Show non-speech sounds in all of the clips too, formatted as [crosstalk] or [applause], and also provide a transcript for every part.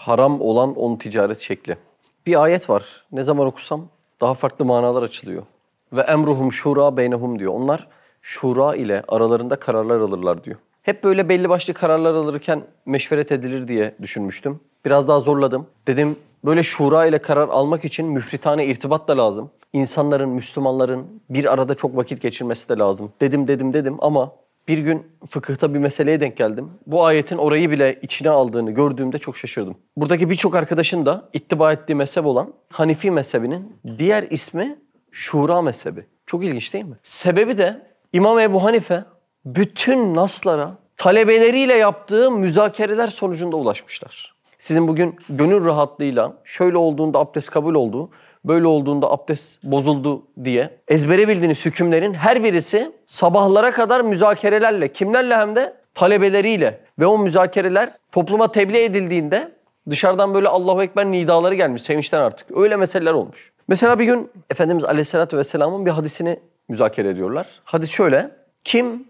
Haram olan on ticaret şekli. Bir ayet var. Ne zaman okusam daha farklı manalar açılıyor. Ve emruhum şura beynehum diyor. Onlar şura ile aralarında kararlar alırlar diyor. Hep böyle belli başlı kararlar alırken meşveret edilir diye düşünmüştüm. Biraz daha zorladım. Dedim böyle şura ile karar almak için müfritane irtibat da lazım. İnsanların, Müslümanların bir arada çok vakit geçirmesi de lazım. Dedim dedim dedim ama bir gün fıkıhta bir meseleye denk geldim. Bu ayetin orayı bile içine aldığını gördüğümde çok şaşırdım. Buradaki birçok arkadaşın da ittiba ettiği mezhep olan Hanifi mezhebinin diğer ismi Şura mezhebi. Çok ilginç değil mi? Sebebi de İmam Ebu Hanife bütün naslara talebeleriyle yaptığı müzakereler sonucunda ulaşmışlar. Sizin bugün gönül rahatlığıyla şöyle olduğunda abdest kabul oldu, böyle olduğunda abdest bozuldu diye ezbere bildiğiniz hükümlerin her birisi sabahlara kadar müzakerelerle, kimlerle hem de talebeleriyle ve o müzakereler topluma tebliğ edildiğinde dışarıdan böyle Allahu Ekber nidaları gelmiş sevinçten artık. Öyle meseleler olmuş. Mesela bir gün Efendimiz Aleyhisselatü Vesselam'ın bir hadisini müzakere ediyorlar. Hadis şöyle. Kim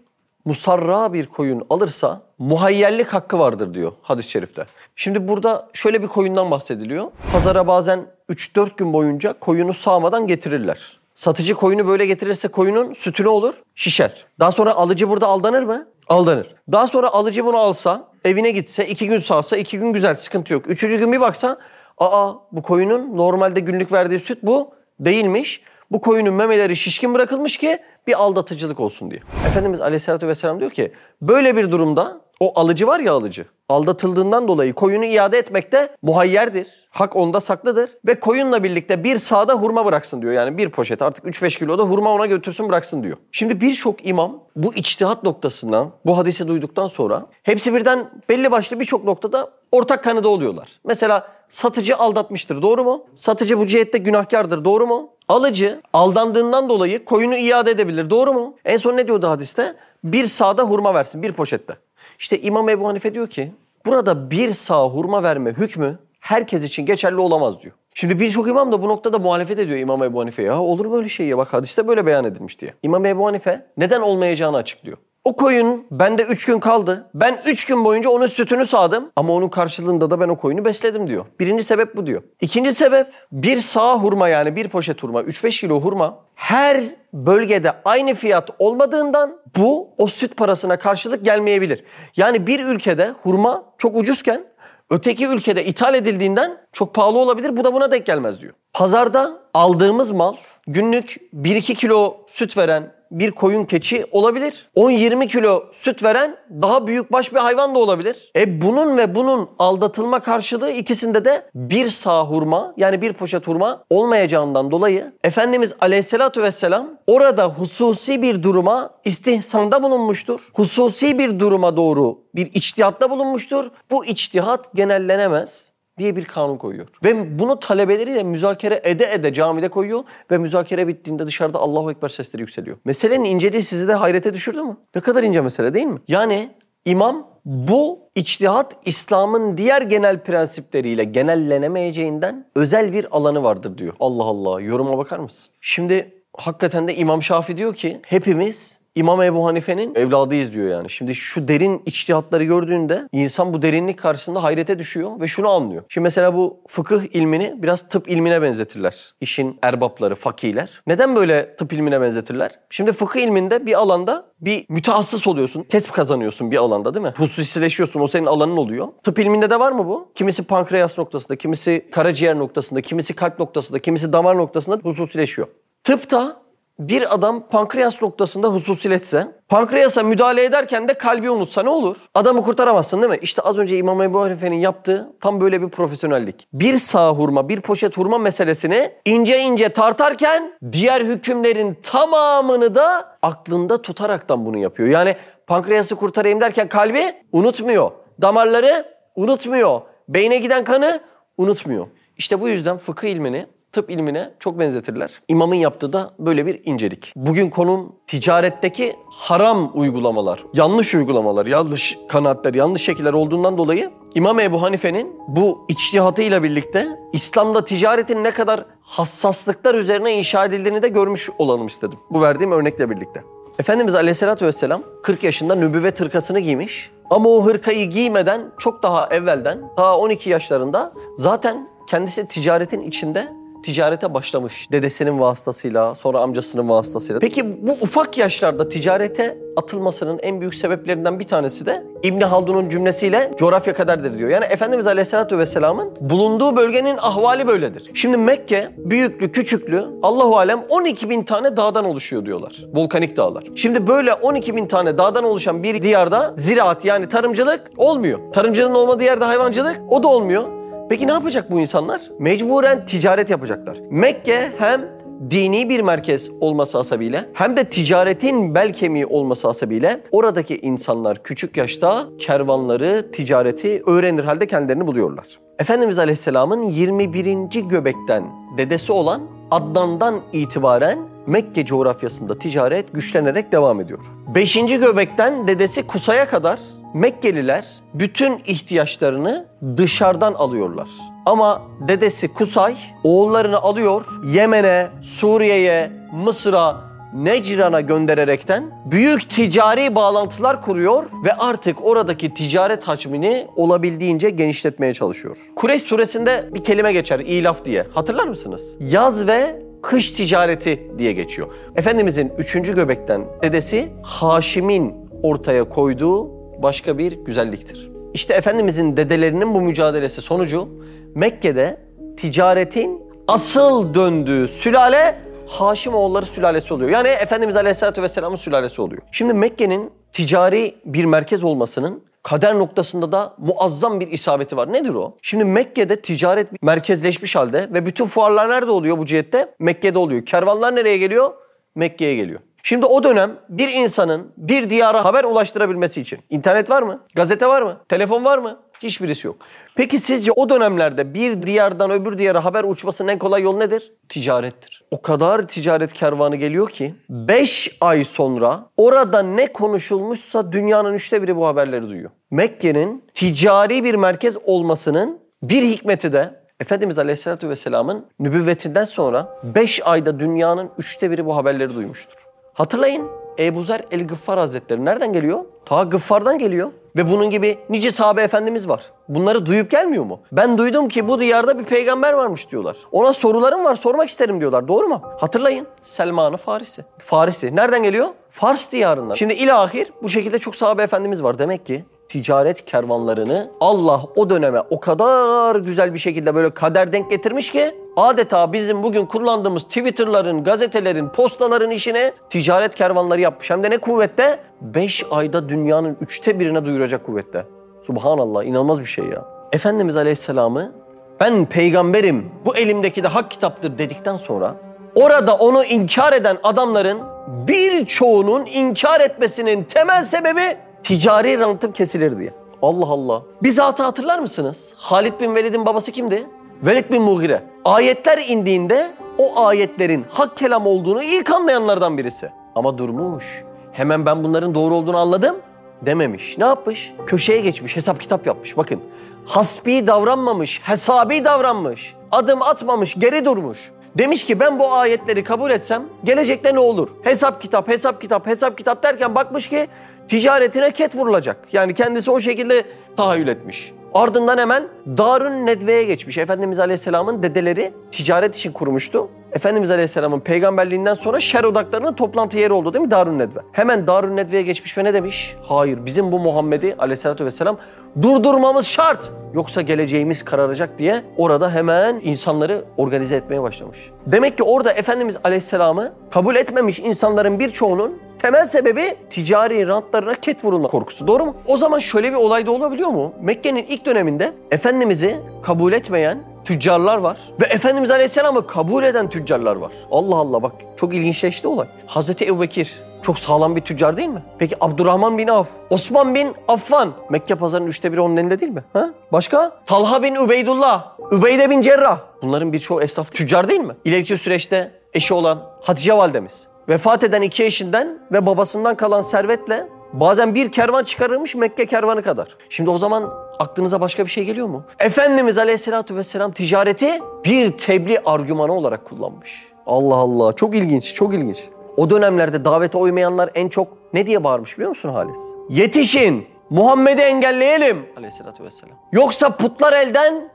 musarra bir koyun alırsa muhayyerlik hakkı vardır diyor hadis-i şerifte. Şimdi burada şöyle bir koyundan bahsediliyor. Pazara bazen 3-4 gün boyunca koyunu sağmadan getirirler. Satıcı koyunu böyle getirirse koyunun sütü ne olur? Şişer. Daha sonra alıcı burada aldanır mı? Aldanır. Daha sonra alıcı bunu alsa, evine gitse, iki gün sağsa, iki gün güzel sıkıntı yok. Üçüncü gün bir baksa, aa bu koyunun normalde günlük verdiği süt bu değilmiş. Bu koyunun memeleri şişkin bırakılmış ki bir aldatıcılık olsun diye. Efendimiz Aleyhisselatü Vesselam diyor ki böyle bir durumda o alıcı var ya alıcı. Aldatıldığından dolayı koyunu iade etmekte muhayyerdir. Hak onda saklıdır. Ve koyunla birlikte bir sağda hurma bıraksın diyor. Yani bir poşet artık 3-5 kiloda hurma ona götürsün bıraksın diyor. Şimdi birçok imam bu içtihat noktasından bu hadisi duyduktan sonra hepsi birden belli başlı birçok noktada ortak kanıda oluyorlar. Mesela satıcı aldatmıştır doğru mu? Satıcı bu cihette günahkardır doğru mu? Alıcı aldandığından dolayı koyunu iade edebilir doğru mu? En son ne diyordu hadiste? Bir sağda hurma versin bir poşette. İşte İmam Ebu Hanife diyor ki burada bir sağ hurma verme hükmü herkes için geçerli olamaz diyor. Şimdi birçok imam da bu noktada muhalefet ediyor İmam Ebu Hanife. Ya olur mu öyle şey ya bak hadiste böyle beyan edilmiş diye. İmam Ebu Hanife neden olmayacağını açıklıyor. O koyun bende 3 gün kaldı. Ben 3 gün boyunca onun sütünü sağdım ama onun karşılığında da ben o koyunu besledim diyor. Birinci sebep bu diyor. İkinci sebep bir sağ hurma yani bir poşet hurma 3-5 kilo hurma her bölgede aynı fiyat olmadığından bu o süt parasına karşılık gelmeyebilir. Yani bir ülkede hurma çok ucuzken öteki ülkede ithal edildiğinden çok pahalı olabilir. Bu da buna denk gelmez diyor. Pazarda aldığımız mal günlük 1-2 kilo süt veren bir koyun keçi olabilir. 10-20 kilo süt veren daha büyük baş bir hayvan da olabilir. E bunun ve bunun aldatılma karşılığı ikisinde de bir sağ hurma yani bir poşet hurma olmayacağından dolayı Efendimiz Aleyhisselatü Vesselam orada hususi bir duruma istihsanda bulunmuştur. Hususi bir duruma doğru bir içtihatta bulunmuştur. Bu içtihat genellenemez diye bir kanun koyuyor. Ve bunu talebeleriyle müzakere ede ede camide koyuyor ve müzakere bittiğinde dışarıda Allahu Ekber sesleri yükseliyor. Meselenin inceliği sizi de hayrete düşürdü mü? Ne kadar ince mesele değil mi? Yani imam bu içtihat İslam'ın diğer genel prensipleriyle genellenemeyeceğinden özel bir alanı vardır diyor. Allah Allah yoruma bakar mısın? Şimdi hakikaten de İmam Şafi diyor ki hepimiz İmam Ebu Hanife'nin evladıyız diyor yani. Şimdi şu derin içtihatları gördüğünde insan bu derinlik karşısında hayrete düşüyor ve şunu anlıyor. Şimdi mesela bu fıkıh ilmini biraz tıp ilmine benzetirler. İşin erbapları, fakihler. Neden böyle tıp ilmine benzetirler? Şimdi fıkıh ilminde bir alanda bir mütehassıs oluyorsun. Kesp kazanıyorsun bir alanda değil mi? Hususileşiyorsun. O senin alanın oluyor. Tıp ilminde de var mı bu? Kimisi pankreas noktasında, kimisi karaciğer noktasında, kimisi kalp noktasında, kimisi damar noktasında hususileşiyor. Tıpta bir adam pankreas noktasında hususileşse, pankreasa müdahale ederken de kalbi unutsa ne olur? Adamı kurtaramazsın değil mi? İşte az önce İmam Ebu Hanife'nin yaptığı tam böyle bir profesyonellik. Bir sağ hurma, bir poşet hurma meselesini ince ince tartarken diğer hükümlerin tamamını da aklında tutaraktan bunu yapıyor. Yani pankreası kurtarayım derken kalbi unutmuyor. Damarları unutmuyor. Beyne giden kanı unutmuyor. İşte bu yüzden fıkıh ilmini tıp ilmine çok benzetirler. İmamın yaptığı da böyle bir incelik. Bugün konum ticaretteki haram uygulamalar, yanlış uygulamalar, yanlış kanaatler, yanlış şekiller olduğundan dolayı İmam Ebu Hanife'nin bu içtihatıyla birlikte İslam'da ticaretin ne kadar hassaslıklar üzerine inşa edildiğini de görmüş olalım istedim. Bu verdiğim örnekle birlikte. Efendimiz Aleyhisselatü Vesselam 40 yaşında nübüvvet hırkasını giymiş. Ama o hırkayı giymeden çok daha evvelden, daha 12 yaşlarında zaten kendisi ticaretin içinde ticarete başlamış. Dedesinin vasıtasıyla, sonra amcasının vasıtasıyla. Peki bu ufak yaşlarda ticarete atılmasının en büyük sebeplerinden bir tanesi de İbni Haldun'un cümlesiyle coğrafya kaderdir diyor. Yani Efendimiz Aleyhisselatü Vesselam'ın bulunduğu bölgenin ahvali böyledir. Şimdi Mekke büyüklü küçüklü Allahu Alem 12 bin tane dağdan oluşuyor diyorlar. Volkanik dağlar. Şimdi böyle 12 bin tane dağdan oluşan bir diyarda ziraat yani tarımcılık olmuyor. Tarımcılığın olmadığı yerde hayvancılık o da olmuyor. Peki ne yapacak bu insanlar? Mecburen ticaret yapacaklar. Mekke hem dini bir merkez olması hasebiyle hem de ticaretin bel kemiği olması hasebiyle oradaki insanlar küçük yaşta kervanları, ticareti öğrenir halde kendilerini buluyorlar. Efendimiz Aleyhisselam'ın 21. göbekten dedesi olan Adnan'dan itibaren Mekke coğrafyasında ticaret güçlenerek devam ediyor. 5. göbekten dedesi Kusa'ya kadar Mekkeliler bütün ihtiyaçlarını dışarıdan alıyorlar. Ama dedesi Kusay oğullarını alıyor Yemen'e, Suriye'ye, Mısır'a, Necran'a göndererekten büyük ticari bağlantılar kuruyor ve artık oradaki ticaret hacmini olabildiğince genişletmeye çalışıyor. Kureyş suresinde bir kelime geçer ilaf diye. Hatırlar mısınız? Yaz ve kış ticareti diye geçiyor. Efendimizin üçüncü göbekten dedesi Haşim'in ortaya koyduğu başka bir güzelliktir. İşte Efendimizin dedelerinin bu mücadelesi sonucu Mekke'de ticaretin asıl döndüğü sülale Haşimoğulları sülalesi oluyor. Yani Efendimiz Aleyhisselatü Vesselam'ın sülalesi oluyor. Şimdi Mekke'nin ticari bir merkez olmasının kader noktasında da muazzam bir isabeti var. Nedir o? Şimdi Mekke'de ticaret merkezleşmiş halde ve bütün fuarlar nerede oluyor bu cihette? Mekke'de oluyor. Kervanlar nereye geliyor? Mekke'ye geliyor. Şimdi o dönem bir insanın bir diyara haber ulaştırabilmesi için internet var mı? Gazete var mı? Telefon var mı? Hiçbirisi yok. Peki sizce o dönemlerde bir diyardan öbür diyara haber uçmasının en kolay yolu nedir? Ticarettir. O kadar ticaret kervanı geliyor ki 5 ay sonra orada ne konuşulmuşsa dünyanın üçte biri bu haberleri duyuyor. Mekke'nin ticari bir merkez olmasının bir hikmeti de Efendimiz Aleyhisselatü Vesselam'ın nübüvvetinden sonra 5 ayda dünyanın üçte biri bu haberleri duymuştur. Hatırlayın Ebu Zer el-Gıffar Hazretleri nereden geliyor? Ta Gıffar'dan geliyor. Ve bunun gibi nice sahabe efendimiz var. Bunları duyup gelmiyor mu? Ben duydum ki bu diyarda bir peygamber varmış diyorlar. Ona sorularım var sormak isterim diyorlar. Doğru mu? Hatırlayın. Selman-ı Farisi. Farisi. Nereden geliyor? Fars diyarından. Şimdi ilahir bu şekilde çok sahabe efendimiz var. Demek ki ticaret kervanlarını Allah o döneme o kadar güzel bir şekilde böyle kader denk getirmiş ki adeta bizim bugün kullandığımız Twitter'ların, gazetelerin, postaların işine ticaret kervanları yapmış. Hem de ne kuvvette? 5 ayda dünyanın üçte birine duyuracak kuvvette. Subhanallah inanılmaz bir şey ya. Efendimiz Aleyhisselam'ı ben peygamberim bu elimdeki de hak kitaptır dedikten sonra orada onu inkar eden adamların birçoğunun inkar etmesinin temel sebebi ticari rantım kesilir diye. Allah Allah. Bir zatı hatırlar mısınız? Halid bin Velid'in babası kimdi? Velid bin Mughire. Ayetler indiğinde o ayetlerin hak kelam olduğunu ilk anlayanlardan birisi. Ama durmuş. Hemen ben bunların doğru olduğunu anladım dememiş. Ne yapmış? Köşeye geçmiş, hesap kitap yapmış. Bakın hasbi davranmamış, hesabi davranmış. Adım atmamış, geri durmuş. Demiş ki ben bu ayetleri kabul etsem gelecekte ne olur? Hesap kitap, hesap kitap, hesap kitap derken bakmış ki ticaretine ket vurulacak. Yani kendisi o şekilde tahayyül etmiş. Ardından hemen Darun Nedve'ye geçmiş. Efendimiz Aleyhisselam'ın dedeleri ticaret için kurmuştu. Efendimiz Aleyhisselam'ın peygamberliğinden sonra şer odaklarının toplantı yeri oldu değil mi Darun Nedve? Hemen Darun Nedve'ye geçmiş ve ne demiş? Hayır bizim bu Muhammed'i Aleyhisselatü Vesselam durdurmamız şart. Yoksa geleceğimiz kararacak diye orada hemen insanları organize etmeye başlamış. Demek ki orada Efendimiz Aleyhisselam'ı kabul etmemiş insanların birçoğunun temel sebebi ticari rantlarına ket vurulma korkusu. Doğru mu? O zaman şöyle bir olay da olabiliyor mu? Mekke'nin ilk döneminde Efendimiz'i kabul etmeyen tüccarlar var. Ve Efendimiz Aleyhisselam'ı kabul eden tüccarlar var. Allah Allah bak çok ilginçleşti olay. Hazreti Ebu Bekir çok sağlam bir tüccar değil mi? Peki Abdurrahman bin Af, Osman bin Affan. Mekke pazarının üçte biri onun elinde değil mi? Ha? Başka? Talha bin Übeydullah, Übeyde bin Cerrah. Bunların birçoğu esnaf tüccar değil mi? İleriki süreçte eşi olan Hatice validemiz. Vefat eden iki eşinden ve babasından kalan servetle bazen bir kervan çıkarılmış Mekke kervanı kadar. Şimdi o zaman aklınıza başka bir şey geliyor mu? Efendimiz Aleyhisselatü Vesselam ticareti bir tebliğ argümanı olarak kullanmış. Allah Allah çok ilginç çok ilginç. O dönemlerde davete uymayanlar en çok ne diye bağırmış biliyor musun Halis? Yetişin! Muhammed'i engelleyelim! Aleyhissalatü vesselam. Yoksa putlar elden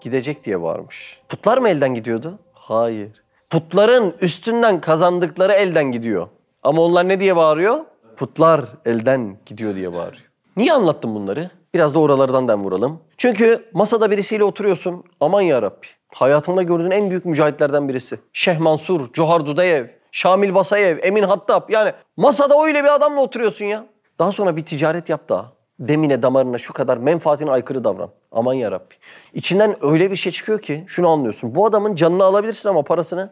gidecek diye bağırmış. Putlar mı elden gidiyordu? Hayır. Putların üstünden kazandıkları elden gidiyor. Ama onlar ne diye bağırıyor? Putlar elden gidiyor diye bağırıyor. Niye anlattım bunları? Biraz da oralardan dem vuralım. Çünkü masada birisiyle oturuyorsun. Aman ya Rabbi. Hayatımda gördüğün en büyük mücahitlerden birisi. Şeyh Mansur, Johar Dudayev, Şamil Basayev, Emin Hattab. Yani masada öyle bir adamla oturuyorsun ya. Daha sonra bir ticaret yap daha. Demine damarına şu kadar menfaatine aykırı davran. Aman ya Rabbi. İçinden öyle bir şey çıkıyor ki şunu anlıyorsun. Bu adamın canını alabilirsin ama parasını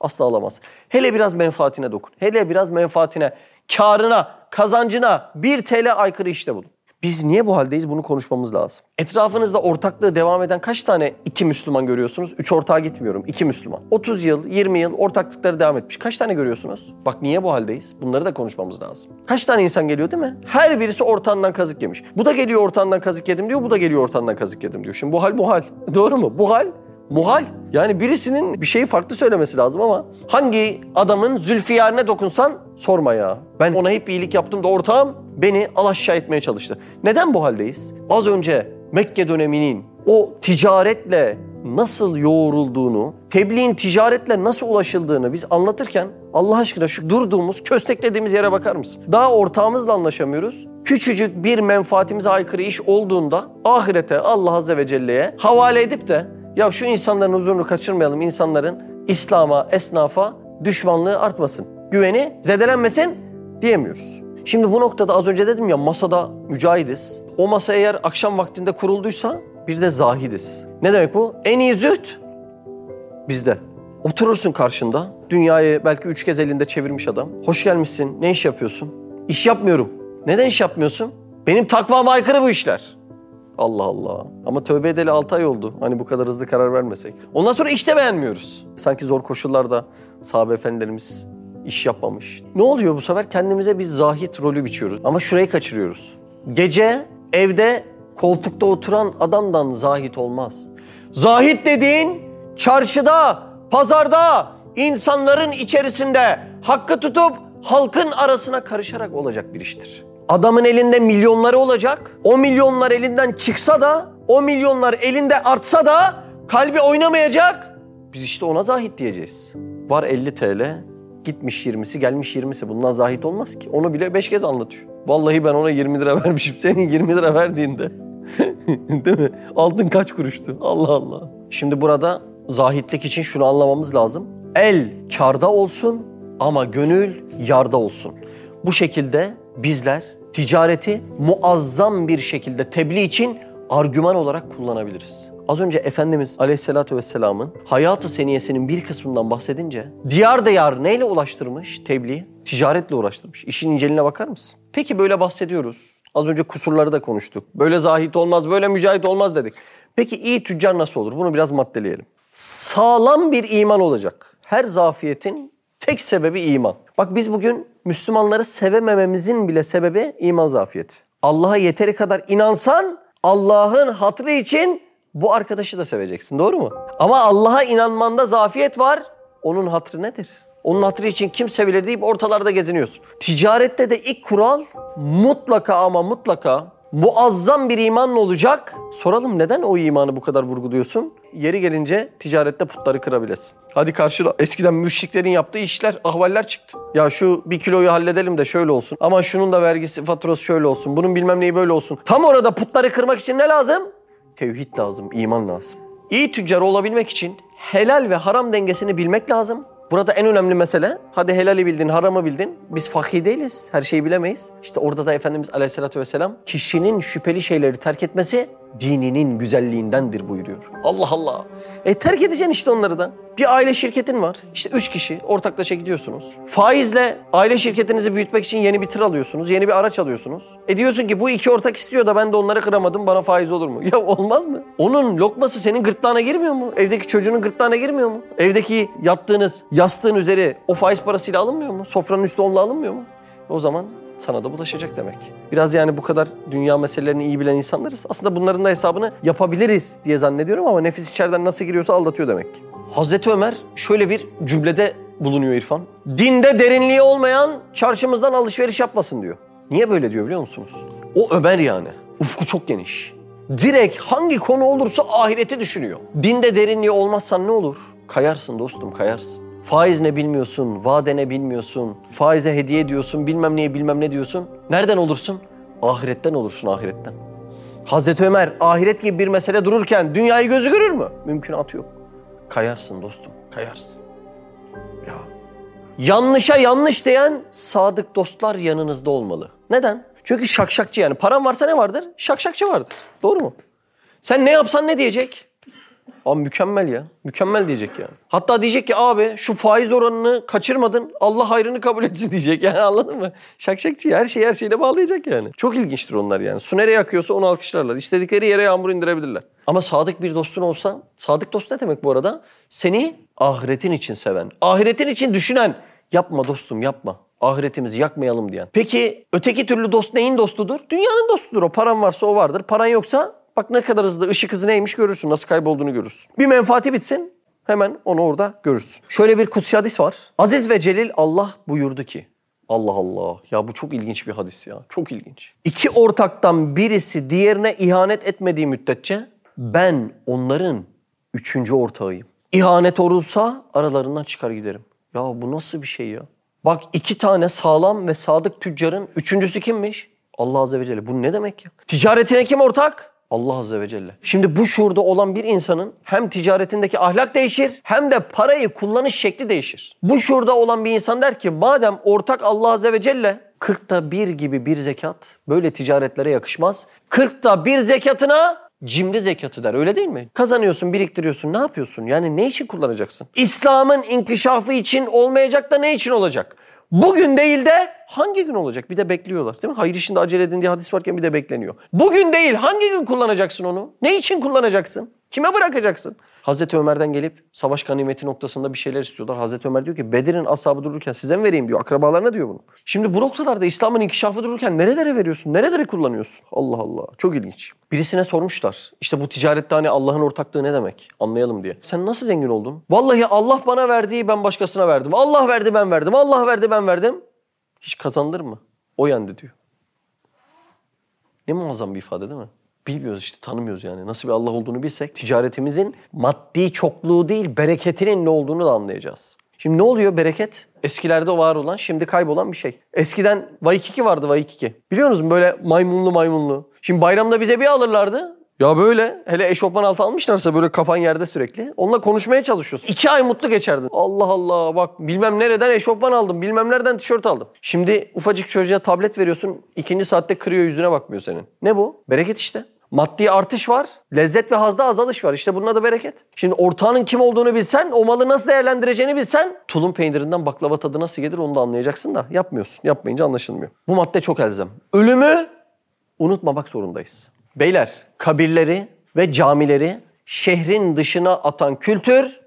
asla alamaz. Hele biraz menfaatine dokun. Hele biraz menfaatine, karına, kazancına bir TL aykırı işte bulun. Biz niye bu haldeyiz bunu konuşmamız lazım. Etrafınızda ortaklığı devam eden kaç tane iki Müslüman görüyorsunuz? Üç ortağa gitmiyorum. iki Müslüman. 30 yıl, 20 yıl ortaklıkları devam etmiş. Kaç tane görüyorsunuz? Bak niye bu haldeyiz? Bunları da konuşmamız lazım. Kaç tane insan geliyor değil mi? Her birisi ortağından kazık yemiş. Bu da geliyor ortağından kazık yedim diyor. Bu da geliyor ortağından kazık yedim diyor. Şimdi bu hal bu hal. Doğru mu? Bu hal Muhal. Yani birisinin bir şeyi farklı söylemesi lazım ama hangi adamın zülfiyarine dokunsan sorma ya. Ben ona hep iyilik yaptım da ortağım beni alaşağı etmeye çalıştı. Neden bu haldeyiz? Az önce Mekke döneminin o ticaretle nasıl yoğrulduğunu, tebliğin ticaretle nasıl ulaşıldığını biz anlatırken Allah aşkına şu durduğumuz, kösteklediğimiz yere bakar mısın? Daha ortağımızla anlaşamıyoruz. Küçücük bir menfaatimize aykırı iş olduğunda ahirete Allah Azze ve Celle'ye havale edip de ya şu insanların huzurunu kaçırmayalım, insanların İslam'a, esnafa düşmanlığı artmasın, güveni zedelenmesin diyemiyoruz. Şimdi bu noktada az önce dedim ya masada mücahidiz. O masa eğer akşam vaktinde kurulduysa bir de zahidiz. Ne demek bu? En iyi zühd bizde. Oturursun karşında. Dünyayı belki üç kez elinde çevirmiş adam. Hoş gelmişsin. Ne iş yapıyorsun? İş yapmıyorum. Neden iş yapmıyorsun? Benim takvama aykırı bu işler. Allah Allah. Ama tövbe edeli 6 ay oldu. Hani bu kadar hızlı karar vermesek. Ondan sonra işte beğenmiyoruz. Sanki zor koşullarda sahabe efendilerimiz iş yapmamış. Ne oluyor bu sefer? Kendimize bir zahit rolü biçiyoruz. Ama şurayı kaçırıyoruz. Gece evde koltukta oturan adamdan zahit olmaz. Zahit dediğin çarşıda, pazarda, insanların içerisinde hakkı tutup halkın arasına karışarak olacak bir iştir. Adamın elinde milyonları olacak. O milyonlar elinden çıksa da, o milyonlar elinde artsa da kalbi oynamayacak. Biz işte ona zahit diyeceğiz. Var 50 TL, gitmiş 20'si, gelmiş 20'si. Bundan zahit olmaz ki. Onu bile 5 kez anlatıyor. Vallahi ben ona 20 lira [laughs] vermişim. Senin 20 lira verdiğinde. [laughs] Değil mi? Altın kaç kuruştu? Allah Allah. Şimdi burada zahitlik için şunu anlamamız lazım. El karda olsun ama gönül yarda olsun. Bu şekilde bizler ticareti muazzam bir şekilde tebliğ için argüman olarak kullanabiliriz. Az önce Efendimiz Aleyhisselatü Vesselam'ın hayatı seniyesinin bir kısmından bahsedince diyar diyar neyle ulaştırmış tebliğ? Ticaretle uğraştırmış. İşin inceliğine bakar mısın? Peki böyle bahsediyoruz. Az önce kusurları da konuştuk. Böyle zahit olmaz, böyle mücahit olmaz dedik. Peki iyi tüccar nasıl olur? Bunu biraz maddeleyelim. Sağlam bir iman olacak. Her zafiyetin tek sebebi iman. Bak biz bugün Müslümanları sevemememizin bile sebebi iman zafiyeti. Allah'a yeteri kadar inansan Allah'ın hatrı için bu arkadaşı da seveceksin doğru mu? Ama Allah'a inanmanda zafiyet var. Onun hatrı nedir? Onun hatırı için kim sevilir deyip ortalarda geziniyorsun. Ticarette de ilk kural mutlaka ama mutlaka muazzam bir iman olacak. Soralım neden o imanı bu kadar vurguluyorsun? Yeri gelince ticarette putları kırabilesin. Hadi karşıla. Eskiden müşriklerin yaptığı işler, ahvaller çıktı. Ya şu bir kiloyu halledelim de şöyle olsun. Ama şunun da vergisi, faturası şöyle olsun. Bunun bilmem neyi böyle olsun. Tam orada putları kırmak için ne lazım? Tevhid lazım, iman lazım. İyi tüccar olabilmek için helal ve haram dengesini bilmek lazım. Burada en önemli mesele, hadi helali bildin, haramı bildin. Biz fakih değiliz, her şeyi bilemeyiz. İşte orada da Efendimiz Aleyhisselatü Vesselam, kişinin şüpheli şeyleri terk etmesi dininin güzelliğindendir buyuruyor. Allah Allah. E terk edeceksin işte onları da. Bir aile şirketin var. İşte üç kişi ortaklaşa gidiyorsunuz. Faizle aile şirketinizi büyütmek için yeni bir tır alıyorsunuz. Yeni bir araç alıyorsunuz. E diyorsun ki bu iki ortak istiyor da ben de onları kıramadım. Bana faiz olur mu? [laughs] Ya olmaz mı? Onun lokması senin gırtlağına girmiyor mu? Evdeki çocuğunun gırtlağına girmiyor mu? Evdeki yattığınız yastığın üzeri o faiz parasıyla alınmıyor mu? Sofranın üstü onunla alınmıyor mu? O zaman sana da bulaşacak demek. Biraz yani bu kadar dünya meselelerini iyi bilen insanlarız. Aslında bunların da hesabını yapabiliriz diye zannediyorum ama nefis içeriden nasıl giriyorsa aldatıyor demek ki. Hazreti Ömer şöyle bir cümlede bulunuyor İrfan? Dinde derinliği olmayan çarşımızdan alışveriş yapmasın diyor. Niye böyle diyor biliyor musunuz? O Ömer yani. Ufku çok geniş. Direkt hangi konu olursa ahireti düşünüyor. Dinde derinliği olmazsan ne olur? Kayarsın dostum kayarsın. Faiz ne bilmiyorsun, vade ne bilmiyorsun, faize hediye ediyorsun, bilmem neye bilmem ne diyorsun. Nereden olursun? Ahiretten olursun ahiretten. Hazreti Ömer ahiret gibi bir mesele dururken dünyayı gözü görür mü? Mümkünatı yok. Kayarsın dostum, kayarsın. Ya. Yanlışa yanlış diyen sadık dostlar yanınızda olmalı. Neden? Çünkü şakşakçı yani. Paran varsa ne vardır? Şakşakçı vardır. Doğru mu? Sen ne yapsan ne diyecek? Abi mükemmel ya. Mükemmel diyecek yani. Hatta diyecek ki abi şu faiz oranını kaçırmadın. Allah hayrını kabul etsin [laughs] diyecek yani anladın mı? Şakşakçı her şeyi her şeyle bağlayacak yani. Çok ilginçtir onlar yani. Su nereye akıyorsa onu alkışlarlar. İstedikleri yere yağmur indirebilirler. Ama sadık bir dostun olsa, sadık dost ne demek bu arada? Seni ahiretin için seven, ahiretin için düşünen, yapma dostum yapma. Ahiretimizi yakmayalım diyen. Peki öteki türlü dost neyin dostudur? Dünyanın dostudur o. Paran varsa o vardır. Paran yoksa bak ne kadar hızlı ışık hızı neymiş görürsün. Nasıl kaybolduğunu görürsün. Bir menfaati bitsin hemen onu orada görürsün. Şöyle bir kutsi hadis var. Aziz ve Celil Allah buyurdu ki. Allah Allah. Ya bu çok ilginç bir hadis ya. Çok ilginç. İki ortaktan birisi diğerine ihanet etmediği müddetçe ben onların üçüncü ortağıyım. İhanet olursa aralarından çıkar giderim. Ya bu nasıl bir şey ya? Bak iki tane sağlam ve sadık tüccarın üçüncüsü kimmiş? Allah Azze ve Celle. Bu ne demek ya? Ticaretine kim ortak? Allah Azze ve Celle. Şimdi bu şuurda olan bir insanın hem ticaretindeki ahlak değişir hem de parayı kullanış şekli değişir. Bu şuurda olan bir insan der ki madem ortak Allah Azze ve Celle 40'ta bir gibi bir zekat böyle ticaretlere yakışmaz. 40'ta bir zekatına cimri zekatı der öyle değil mi? Kazanıyorsun, biriktiriyorsun. Ne yapıyorsun? Yani ne için kullanacaksın? İslam'ın inkişafı için olmayacak da ne için olacak? Bugün değil de hangi gün olacak? Bir de bekliyorlar değil mi? Hayır işinde acele edin diye hadis varken bir de bekleniyor. Bugün değil hangi gün kullanacaksın onu? Ne için kullanacaksın? Kime bırakacaksın? Hazreti Ömer'den gelip savaş ganimeti noktasında bir şeyler istiyorlar. Hazreti Ömer diyor ki Bedir'in ashabı dururken size mi vereyim diyor. Akrabalarına diyor bunu. Şimdi bu noktalarda İslam'ın inkişafı dururken nerelere veriyorsun? Nerelere kullanıyorsun? Allah Allah. Çok ilginç. Birisine sormuşlar. İşte bu ticarette hani Allah'ın ortaklığı ne demek? Anlayalım diye. Sen nasıl zengin oldun? Vallahi Allah bana verdiği ben başkasına verdim. Allah verdi ben verdim. Allah verdi ben verdim. Hiç kazanılır mı? O yendi diyor. Ne muazzam bir ifade değil mi? Bilmiyoruz işte tanımıyoruz yani. Nasıl bir Allah olduğunu bilsek ticaretimizin maddi çokluğu değil bereketinin ne olduğunu da anlayacağız. Şimdi ne oluyor bereket? Eskilerde var olan şimdi kaybolan bir şey. Eskiden Vaykiki vardı Vaykiki. Biliyor musunuz böyle maymunlu maymunlu. Şimdi bayramda bize bir alırlardı. Ya böyle hele eşofman altı almışlarsa böyle kafan yerde sürekli. Onunla konuşmaya çalışıyorsun. İki ay mutlu geçerdin. Allah Allah bak bilmem nereden eşofman aldım. Bilmem nereden tişört aldım. Şimdi ufacık çocuğa tablet veriyorsun. ikinci saatte kırıyor yüzüne bakmıyor senin. Ne bu? Bereket işte. Maddi artış var. Lezzet ve hazda azalış var. İşte bunun adı bereket. Şimdi ortağının kim olduğunu bilsen, o malı nasıl değerlendireceğini bilsen, tulum peynirinden baklava tadı nasıl gelir onu da anlayacaksın da yapmıyorsun. Yapmayınca anlaşılmıyor. Bu madde çok elzem. Ölümü unutmamak zorundayız. Beyler, kabirleri ve camileri şehrin dışına atan kültür